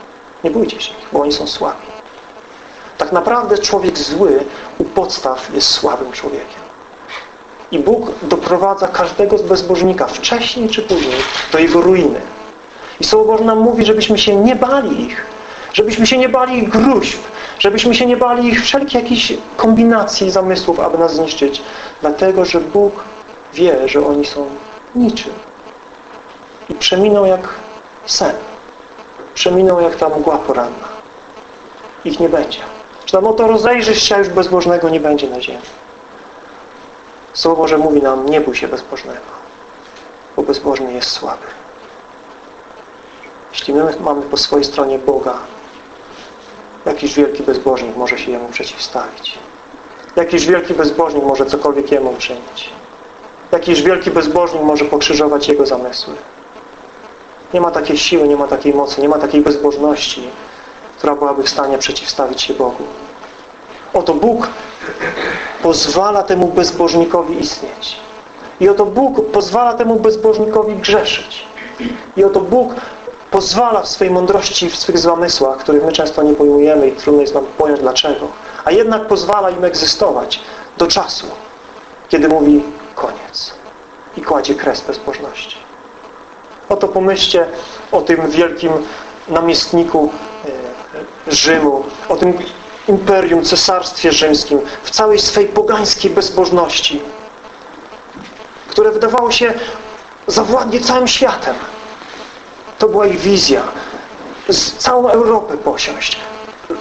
Nie bójcie się ich, bo oni są słabi. Tak naprawdę człowiek zły u podstaw jest słabym człowiekiem. I Bóg doprowadza każdego z bezbożnika wcześniej czy później do jego ruiny. I Słowo Boże nam mówi, żebyśmy się nie bali ich. Żebyśmy się nie bali ich gruźb. Żebyśmy się nie bali ich wszelkich jakichś kombinacji zamysłów, aby nas zniszczyć. Dlatego, że Bóg wie, że oni są niczym. I przeminą jak sen. Przeminą jak ta mgła poranna. Ich nie będzie. Czy tam oto rozejrzysz się, już bezbożnego nie będzie na ziemi. Słowo Boże mówi nam, nie bój się bezbożnego, bo bezbożny jest słaby. Jeśli my mamy po swojej stronie Boga, jakiś wielki bezbożnik może się Jemu przeciwstawić. Jakiś wielki bezbożnik może cokolwiek Jemu czynić. Jakiś wielki bezbożnik może pokrzyżować Jego zamysły. Nie ma takiej siły, nie ma takiej mocy, nie ma takiej bezbożności, która byłaby w stanie przeciwstawić się Bogu. Oto Bóg pozwala temu bezbożnikowi istnieć. I oto Bóg pozwala temu bezbożnikowi grzeszyć. I oto Bóg pozwala w swojej mądrości, w swych zamysłach, których my często nie pojmujemy i trudno jest nam pojąć dlaczego, a jednak pozwala im egzystować do czasu, kiedy mówi koniec i kładzie kres bezbożności. Oto pomyślcie o tym wielkim namiestniku e, Rzymu, o tym imperium, cesarstwie rzymskim, w całej swej pogańskiej bezbożności, które wydawało się zawładnie całym światem. To była ich wizja. Z całą Europę posiąść.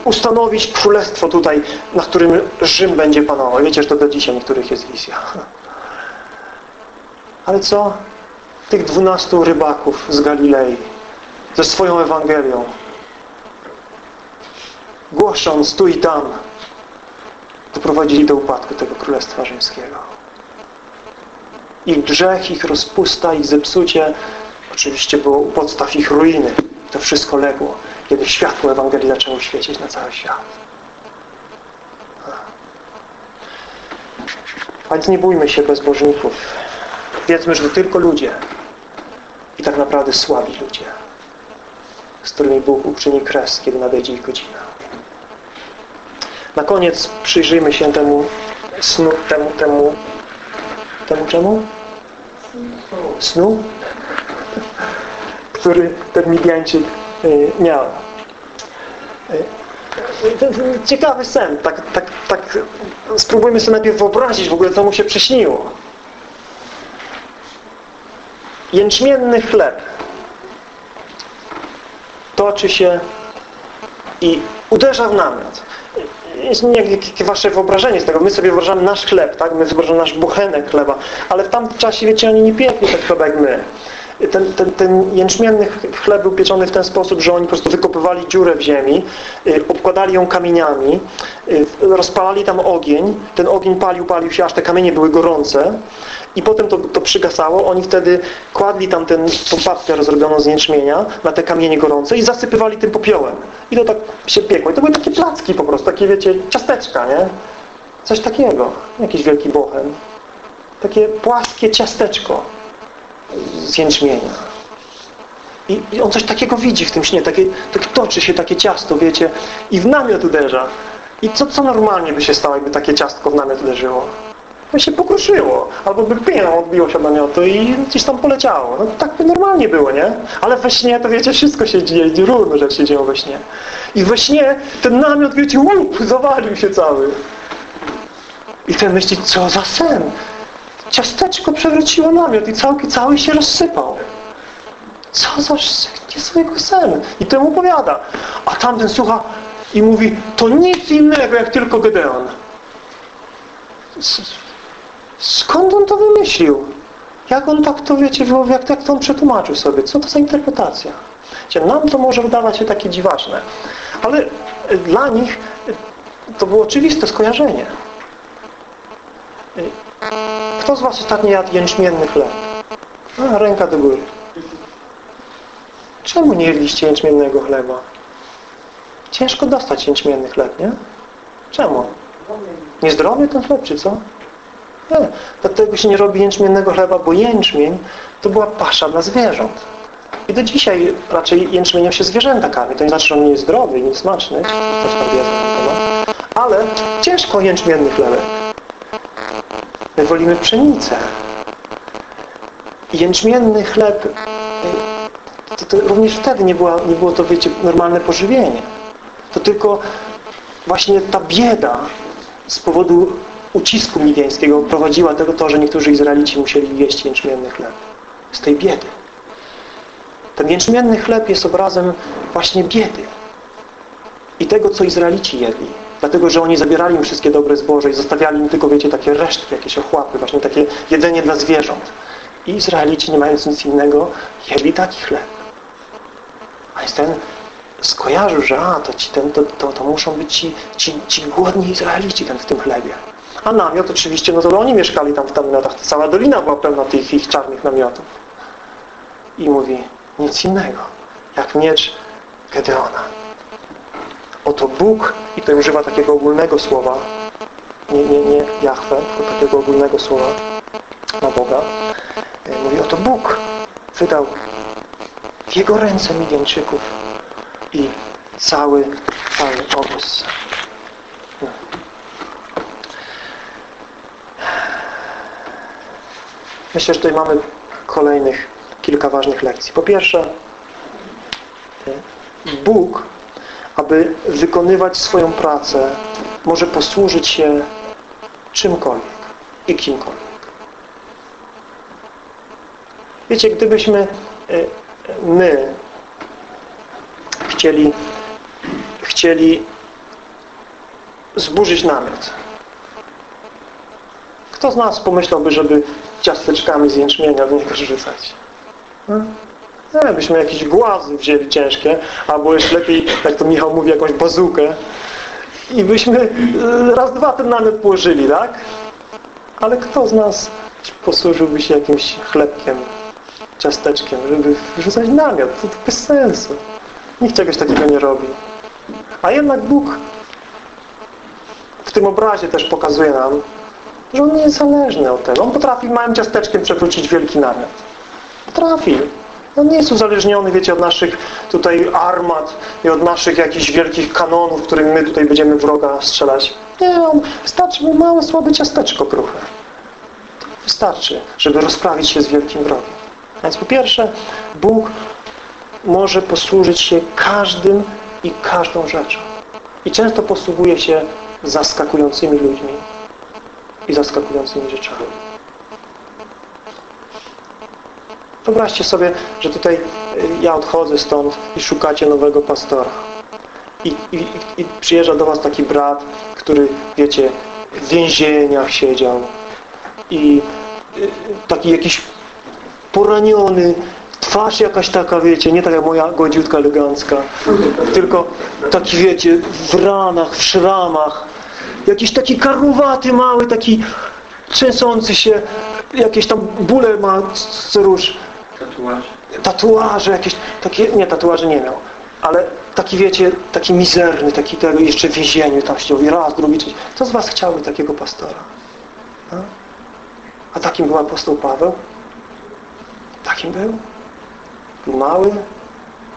Ustanowić królestwo tutaj, na którym Rzym będzie panował. Wiecie, że to do dzisiaj niektórych jest wizja. Ale co? Tych dwunastu rybaków z Galilei ze swoją Ewangelią głosząc tu i tam doprowadzili do upadku tego Królestwa Rzymskiego. Ich grzech, ich rozpusta, ich zepsucie oczywiście było u podstaw ich ruiny. To wszystko legło, kiedy światło Ewangelii zaczęło świecić na cały świat. A więc nie bójmy się bezbożników. Wiedzmy, że to tylko ludzie i tak naprawdę słabi ludzie, z którymi Bóg uczyni kres, kiedy nadejdzie ich godzina. Na koniec przyjrzyjmy się temu snu, temu, temu, temu czemu? Snu, który ten Midianczyk y, miał. Y, ciekawy sen. Tak, tak, tak spróbujmy sobie najpierw wyobrazić w ogóle, co mu się przyśniło. Jęczmienny chleb toczy się i uderza w namiot jest jakie wasze wyobrażenie z tego. My sobie wyobrażamy nasz chleb, tak? My wyobrażamy nasz buchenek chleba. Ale w tamtym czasie, wiecie, oni nie piekli tak chleba jak my. Ten, ten, ten jęczmienny chleb był pieczony w ten sposób, że oni po prostu wykopywali dziurę w ziemi, y, obkładali ją kamieniami, y, rozpalali tam ogień, ten ogień palił, palił się, aż te kamienie były gorące i potem to, to przygasało, oni wtedy kładli tam ten, tą pastę rozrobioną z jęczmienia na te kamienie gorące i zasypywali tym popiołem. I to tak się piekło. I to były takie placki po prostu, takie wiecie, ciasteczka, nie? Coś takiego. Jakiś wielki bochen. Takie płaskie ciasteczko z jęczmienia. I, I, on coś takiego widzi w tym śnie, takie, tak toczy się takie ciasto, wiecie, i w namiot uderza. I co, co normalnie by się stało, jakby takie ciastko w namiot uderzyło? By się pokruszyło, albo by pienią odbiło się od namiotu i gdzieś tam poleciało. No tak by normalnie było, nie? Ale we śnie to wiecie, wszystko się dzieje, różne rzeczy się dzieją we śnie. I we śnie ten namiot, wiecie, łup, zawalił się cały. I ten myśli, co za sen? Ciasteczko przewróciło namiot i cały, cały się rozsypał. Co za niezwykły sen. I ten mu powiada. A tamten słucha i mówi, to nic innego jak tylko Gedeon. Skąd on to wymyślił? Jak on tak to, wiecie, jak, jak to on przetłumaczył sobie? Co to za interpretacja? Wiecie, nam to może wydawać się takie dziwaczne. Ale dla nich to było oczywiste skojarzenie. Kto z Was ostatnio jadł jęczmienny chleb? A, ręka do góry. Czemu nie jedliście jęczmiennego chleba? Ciężko dostać jęczmienny chleb, nie? Czemu? Niezdrowy ten chleb, czy co? Nie. Dlatego się nie robi jęczmiennego chleba, bo jęczmień to była pasza dla zwierząt. I do dzisiaj raczej jęczmieniem się zwierzęta karmi. To nie znaczy, że on nie jest zdrowy i nie smaczny. Coś tam wiedzą Ale ciężko jęczmienny chlebek. My wolimy pszenicę. Jęczmienny chleb to, to również wtedy nie, była, nie było to, wiecie, normalne pożywienie. To tylko właśnie ta bieda z powodu ucisku midiańskiego prowadziła do tego, że niektórzy Izraelici musieli jeść jęczmienny chleb. Z tej biedy. Ten jęczmienny chleb jest obrazem właśnie biedy. I tego, co Izraelici jedli. Dlatego, że oni zabierali im wszystkie dobre zboże i zostawiali im tylko, wiecie, takie resztki, jakieś ochłapy, właśnie takie jedzenie dla zwierząt. I Izraelici, nie mając nic innego, jedli taki chleb. A jest ten skojarzył, że a, to, ci, ten, to, to, to muszą być ci, ci, ci głodni Izraelici ten w tym chlebie. A namiot oczywiście, no to oni mieszkali tam w namiotach. Cała dolina była pełna tych ich czarnych namiotów. I mówi, nic innego, jak miecz Gedeona. Oto Bóg, i tutaj używa takiego ogólnego słowa, nie, nie, nie Jahwe, tylko takiego ogólnego słowa na Boga, e, mówi, oto Bóg wydał w Jego ręce Midianczyków i cały, cały obóz. Myślę, że tutaj mamy kolejnych kilka ważnych lekcji. Po pierwsze, Bóg, aby wykonywać swoją pracę, może posłużyć się czymkolwiek i kimkolwiek. Wiecie, gdybyśmy e, my chcieli, chcieli zburzyć namiot, kto z nas pomyślałby, żeby ciasteczkami z jęczmienia w niego rzucać? Hmm? Nie, byśmy jakieś głazy wzięli ciężkie, albo jeszcze lepiej, jak to Michał mówi, jakąś bazukę i byśmy e, raz, dwa ten namiot położyli, tak? Ale kto z nas posłużyłby się jakimś chlebkiem, ciasteczkiem, żeby wrzucać namiot? To, to bez sensu. Nikt czegoś takiego nie robi. A jednak Bóg w tym obrazie też pokazuje nam, że On nie jest zależny od tego. On potrafi małym ciasteczkiem przewrócić wielki namiot. Potrafi. On nie jest uzależniony, wiecie, od naszych tutaj armat i od naszych jakichś wielkich kanonów, którymi my tutaj będziemy wroga strzelać. Nie, on wystarczy mu małe, słabe ciasteczko kruche. Wystarczy, żeby rozprawić się z wielkim wrogiem. Więc po pierwsze, Bóg może posłużyć się każdym i każdą rzeczą. I często posługuje się zaskakującymi ludźmi i zaskakującymi rzeczami. Wyobraźcie sobie, że tutaj y, ja odchodzę stąd i szukacie nowego pastora. I, i, I przyjeżdża do was taki brat, który, wiecie, w więzieniach siedział i y, taki jakiś poraniony, twarz jakaś taka, wiecie, nie tak jak moja godziutka elegancka, tylko taki, wiecie, w ranach, w szramach. Jakiś taki karłowaty mały, taki trzęsący się, jakieś tam bóle ma co róż. Tatuaż. Tatuaże jakieś, takie, nie, tatuaże nie miał. Ale taki, wiecie, taki mizerny, taki tego jeszcze w więzieniu tam siedział. I raz, drugi, trzeci. Kto z was chciałby takiego pastora? A? A takim był apostoł Paweł? Takim był? Był mały?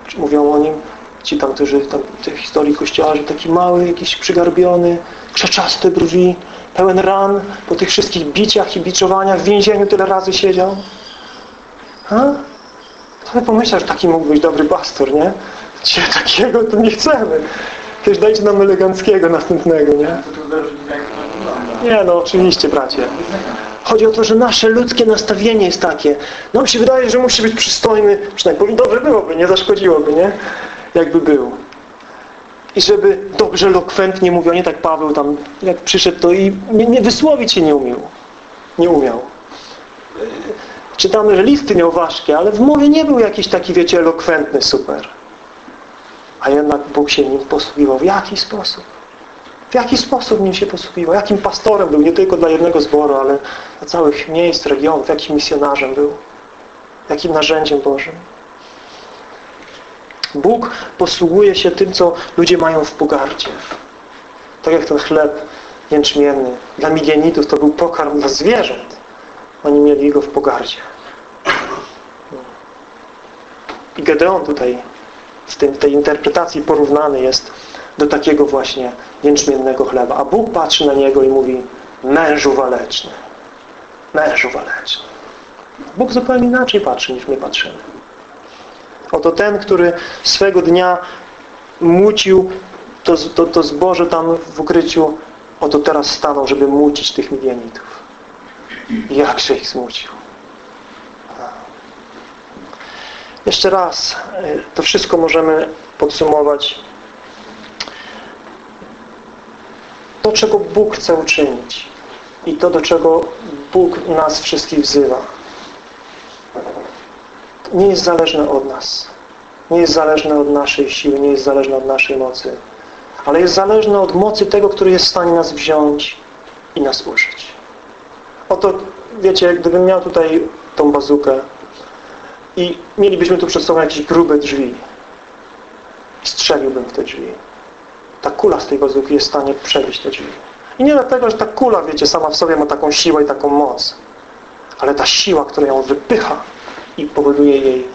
Czy mówią o nim ci tam, którzy tam w tej historii kościoła, że taki mały, jakiś przygarbiony, krzeczaste brwi, pełen ran po tych wszystkich biciach i biczowaniach w więzieniu tyle razy siedział? A? To by pomyślał, że taki mógł być dobry pastor, nie? Dzisiaj takiego to nie chcemy. Też dajcie nam eleganckiego następnego, nie? Nie, no oczywiście, bracie. Chodzi o to, że nasze ludzkie nastawienie jest takie. Nam się wydaje, że musi być przystojny, przynajmniej dobrze byłoby, nie zaszkodziłoby, nie? Jakby był. I żeby dobrze, elokwentnie mówił, nie tak Paweł tam, jak przyszedł, to i nie, nie wysłowić się nie umiał. Nie umiał. Czytamy, że listy miał ważkie, ale w mowie nie był jakiś taki, wiecie, elokwentny, super. A jednak Bóg się nim posługiwał. W jaki sposób? W jaki sposób nim się posługiwał? Jakim pastorem był? Nie tylko dla jednego zboru, ale dla całych miejsc, regionów. Jakim misjonarzem był? Jakim narzędziem Bożym? Bóg posługuje się tym, co ludzie mają w pogardzie. Tak jak ten chleb jęczmienny. Dla Midianitów to był pokarm dla zwierząt. Oni mieli go w pogardzie. I Gedeon tutaj w tym, tej interpretacji porównany jest do takiego właśnie jęczmiennego chleba. A Bóg patrzy na niego i mówi mężu waleczny. Mężu waleczny. Bóg zupełnie inaczej patrzy niż my patrzymy. Oto ten, który swego dnia mucił to, to, to zboże tam w ukryciu, oto teraz stanął, żeby mucić tych Midianitów. Jakże ich zmucił. Jeszcze raz, to wszystko możemy podsumować. To, czego Bóg chce uczynić i to, do czego Bóg nas wszystkich wzywa, nie jest zależne od nas. Nie jest zależne od naszej siły, nie jest zależne od naszej mocy. Ale jest zależne od mocy tego, który jest w stanie nas wziąć i nas użyć. Oto, wiecie, gdybym miał tutaj tą bazukę i mielibyśmy tu przed sobą jakieś grube drzwi strzeliłbym w te drzwi. Ta kula z tej bazuki jest w stanie przebić te drzwi. I nie dlatego, że ta kula, wiecie, sama w sobie ma taką siłę i taką moc, ale ta siła, która ją wypycha i powoduje jej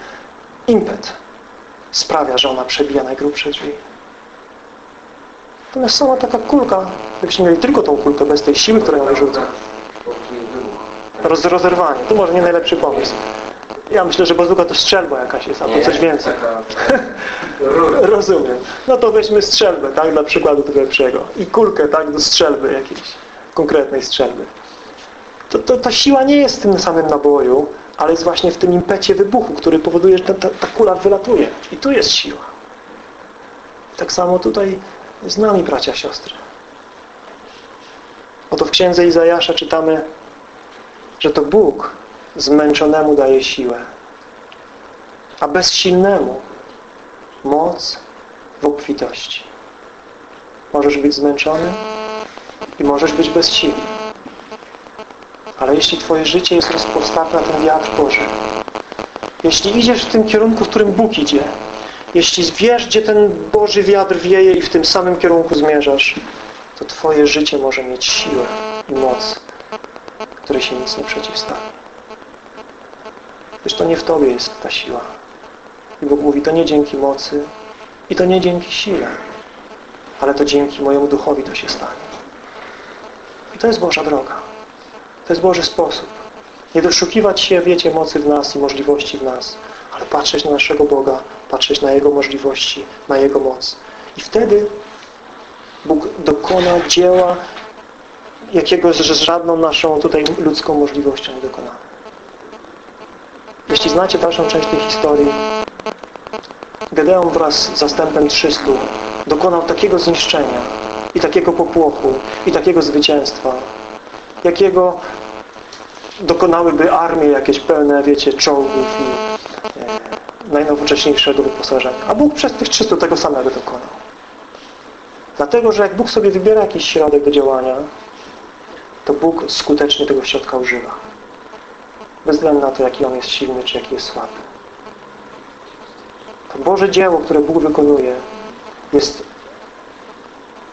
impet, sprawia, że ona przebija najgrubsze drzwi. Natomiast sama taka kulka, gdybyśmy mieli tylko tą kulkę bez tej siły, która ją wyrzuca, rozerwanie. To może nie najlepszy pomysł. Ja myślę, że bazuka to strzelba jakaś jest, albo coś więcej. Rozumiem. No to weźmy strzelbę, tak, dla przykładu tego lepszego. I kulkę, tak, do strzelby jakiejś, konkretnej strzelby. To, to, ta siła nie jest w tym samym naboju, ale jest właśnie w tym impecie wybuchu, który powoduje, że ta, ta, ta kula wylatuje. I tu jest siła. Tak samo tutaj z nami, bracia, siostry. Oto w księdze Izajasza czytamy, że to Bóg zmęczonemu daje siłę, a bezsilnemu moc w obfitości. Możesz być zmęczony i możesz być bezsilny. Ale jeśli Twoje życie jest rozpostawione na ten wiatr Boży, jeśli idziesz w tym kierunku, w którym Bóg idzie, jeśli wiesz, gdzie ten Boży wiatr wieje i w tym samym kierunku zmierzasz, to Twoje życie może mieć siłę i moc, której się nic nie przeciwstawi. Wiesz, to nie w Tobie jest ta siła. I Bóg mówi, to nie dzięki mocy i to nie dzięki sile, ale to dzięki mojemu duchowi to się stanie. I to jest Boża droga. To jest Boży sposób. Nie doszukiwać się, wiecie, mocy w nas i możliwości w nas, ale patrzeć na naszego Boga, patrzeć na Jego możliwości, na Jego moc. I wtedy Bóg dokona dzieła, jakiego z żadną naszą tutaj ludzką możliwością nie dokonamy. Jeśli znacie dalszą część tej historii, Gedeon wraz z zastępem 300 dokonał takiego zniszczenia i takiego popłochu i takiego zwycięstwa, jakiego dokonałyby armie jakieś pełne, wiecie, czołgów i najnowocześniejszego wyposażenia. A Bóg przez tych 300 tego samego dokonał. Dlatego, że jak Bóg sobie wybiera jakiś środek do działania, to Bóg skutecznie tego środka używa. Bez względu na to, jaki on jest silny, czy jaki jest słaby. To Boże dzieło, które Bóg wykonuje, jest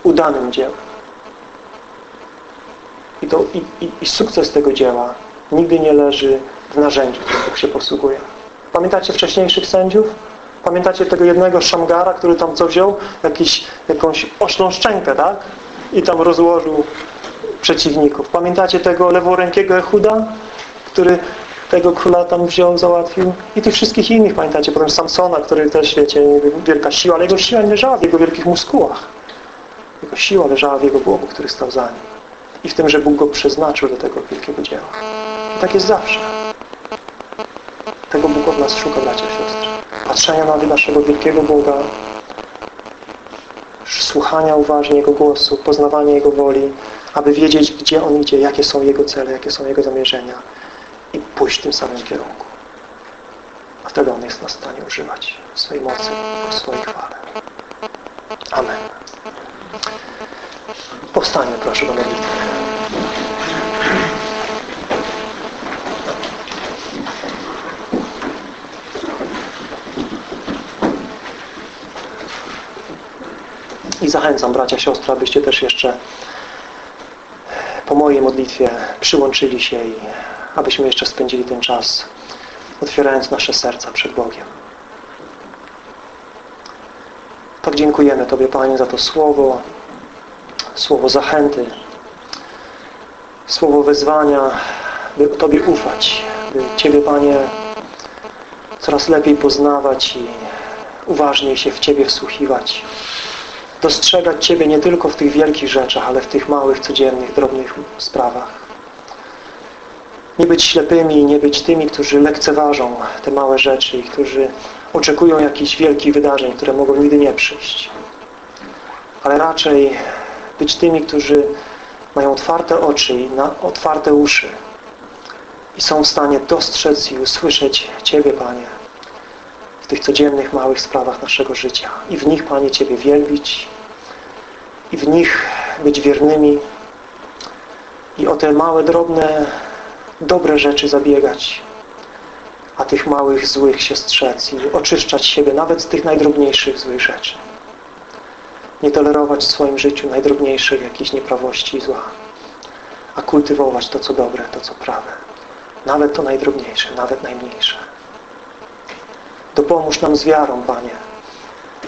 udanym dziełem. I, to, i, i, i sukces tego dzieła nigdy nie leży w narzędziu, którym Bóg się posługuje. Pamiętacie wcześniejszych sędziów? Pamiętacie tego jednego szamgara, który tam co wziął? Jakiś, jakąś oślą szczękę, tak? I tam rozłożył przeciwników. Pamiętacie tego leworękiego Echuda, który tego króla tam wziął, załatwił? I tych wszystkich innych, pamiętacie? Potem Samsona, który też, wiecie, wielka siła, ale jego siła nie leżała w jego wielkich muskułach. Jego siła leżała w jego głowie, który stał za nim. I w tym, że Bóg go przeznaczył do tego wielkiego dzieła. I tak jest zawsze. Tego Bóg od nas szuka, bracia siostry. Patrzenia na naszego wielkiego Boga, słuchania uważnie Jego głosu, poznawania Jego woli, aby wiedzieć, gdzie On idzie, jakie są Jego cele, jakie są Jego zamierzenia i pójść w tym samym kierunku. A wtedy On jest nas w stanie używać swojej mocy ku swojej chwale. Amen. Powstanie proszę do modlitwy. I zachęcam bracia, siostry, abyście też jeszcze po mojej modlitwie przyłączyli się i abyśmy jeszcze spędzili ten czas otwierając nasze serca przed Bogiem. Tak dziękujemy Tobie, Panie, za to słowo, słowo zachęty, słowo wezwania, by Tobie ufać, by Ciebie, Panie, coraz lepiej poznawać i uważniej się w Ciebie wsłuchiwać. Dostrzegać Ciebie nie tylko w tych wielkich rzeczach, ale w tych małych, codziennych, drobnych sprawach. Nie być ślepymi i nie być tymi, którzy lekceważą te małe rzeczy i którzy oczekują jakichś wielkich wydarzeń, które mogą nigdy nie przyjść. Ale raczej być tymi, którzy mają otwarte oczy i otwarte uszy i są w stanie dostrzec i usłyszeć Ciebie, Panie, w tych codziennych, małych sprawach naszego życia. I w nich, Panie, Ciebie wielbić i w nich być wiernymi i o te małe, drobne, dobre rzeczy zabiegać, a tych małych, złych się strzec i oczyszczać siebie nawet z tych najdrobniejszych złych rzeczy. Nie tolerować w swoim życiu najdrobniejszych jakichś nieprawości i zła, a kultywować to, co dobre, to, co prawe. Nawet to najdrobniejsze, nawet najmniejsze. Dopomóż nam z wiarą, Panie.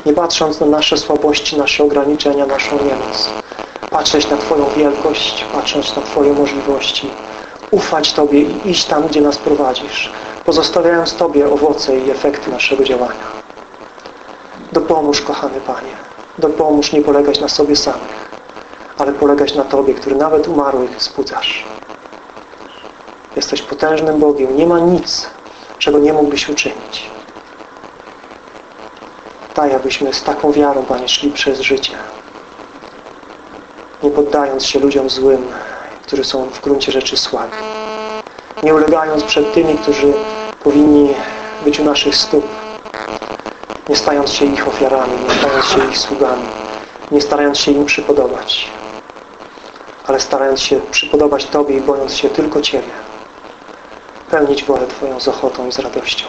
Nie patrząc na nasze słabości, nasze ograniczenia, naszą niemoc. Patrzeć na Twoją wielkość, patrząc na Twoje możliwości. Ufać Tobie i iść tam, gdzie nas prowadzisz. Pozostawiając Tobie owoce i efekty naszego działania. Dopomóż, kochany Panie. Dopomóż nie polegać na sobie samych, ale polegać na Tobie, który nawet umarłych wzbudzasz. Jesteś potężnym Bogiem. Nie ma nic, czego nie mógłbyś uczynić. Daj, abyśmy z taką wiarą, Panie, szli przez życie. Nie poddając się ludziom złym, którzy są w gruncie rzeczy słabi. Nie ulegając przed tymi, którzy powinni być u naszych stóp. Nie stając się ich ofiarami, nie stając się ich sługami. Nie starając się im przypodobać. Ale starając się przypodobać Tobie i bojąc się tylko Ciebie. Pełnić wolę Twoją z ochotą i z radością.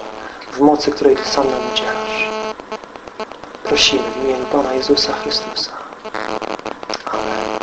W mocy, której Ty sam nam udzielasz. Prosimy w imieniu Pana Jezusa Chrystusa. Amen.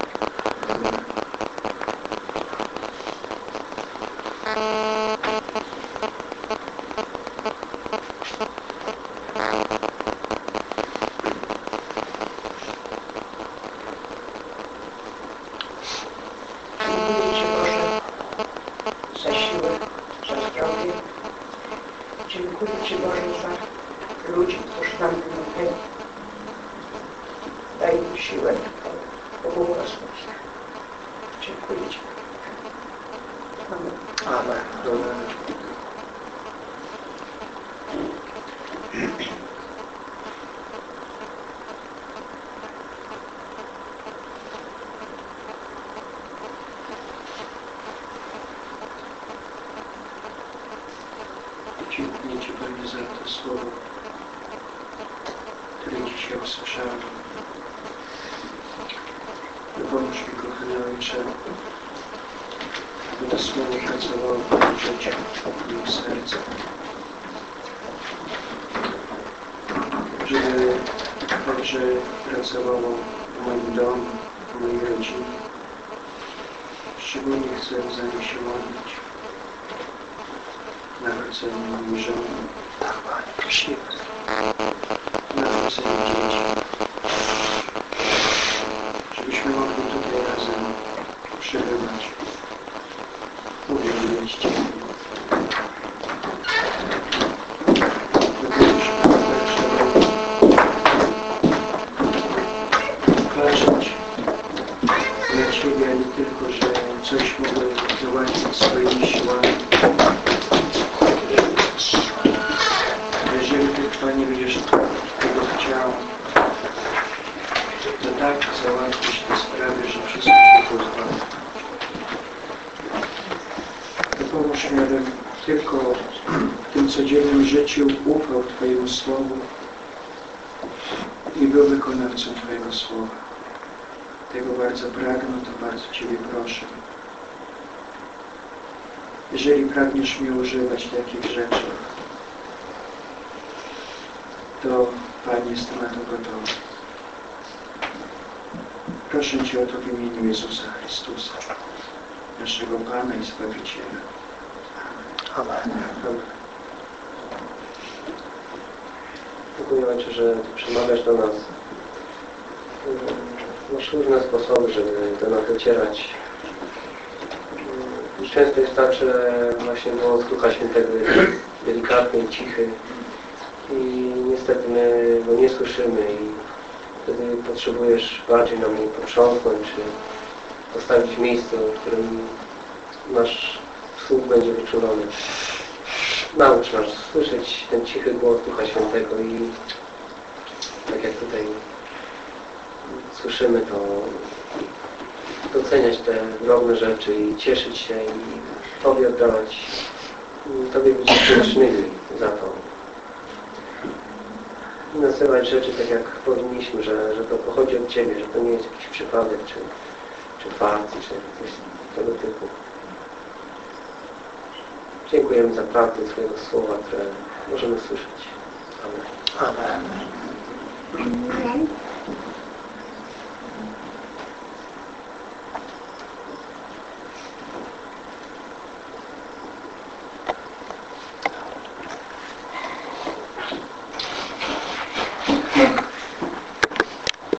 Dziękuję Ci Boże za ludzi, którzy nam pomagają. Siłę, pobłogosław. Dziękuję Ci. Amen. Amen. Dziękuję Ci Panie za to słowo. usłyszałem. Pomóż mi, kochany Ojcze, aby to słowo pracowało w moim życiu, w moim sercu. Żeby dobrze pracowało w moim domu, w mojej rodzinie. Szczególnie chcę za nie się modlić. Nawrócenie mojej żony, Tak, Panie, prosimy. nawrócenie dzieci. Żebyśmy mogli tutaj razem przebywać. Uwielbiać Cię. Patrzeć na Ciebie, a nie tylko, że coś mogę załatwić swoimi siłami. Jeżeli Ty, Panie, będziesz tego chciał, to tak załatwisz te sprawy, że wszystko się pozwoli. To pomóż mi, abym tylko w tym codziennym życiu ufał Twojemu Słowu i był wykonawcą Twojego Słowa. Tego bardzo pragnę, to bardzo Ciebie proszę. Jeżeli pragniesz mnie używać takich rzeczy, to Panie jestem na to gotowy. Proszę Cię o to w imieniu Jezusa Chrystusa, naszego Pana i Zbawiciela. Amen. Amen. Dziękuję Ojcze, że przemawiasz do nas. Masz różne sposoby, żeby do nas docierać. I często jest tak, że właśnie głos Ducha Świętego jest delikatny i cichy i niestety my go nie słyszymy i wtedy potrzebujesz bardziej na mnie potrząsnąć czy postawić w miejscu, w którym nasz słuch będzie wyczulony. Naucz nas słyszeć ten cichy głos Ducha Świętego i tak jak tutaj słyszymy, to doceniać te drobne rzeczy i cieszyć się i Tobie oddawać, Tobie być wdzięcznymi za to. I nazywać rzeczy tak jak powinniśmy, że, że to pochodzi od Ciebie, że to nie jest jakiś przypadek, czy, czy fakt, czy coś tego typu. Dziękujemy za prawdę Twojego słowa, które możemy słyszeć. Amen. Amen. Amen.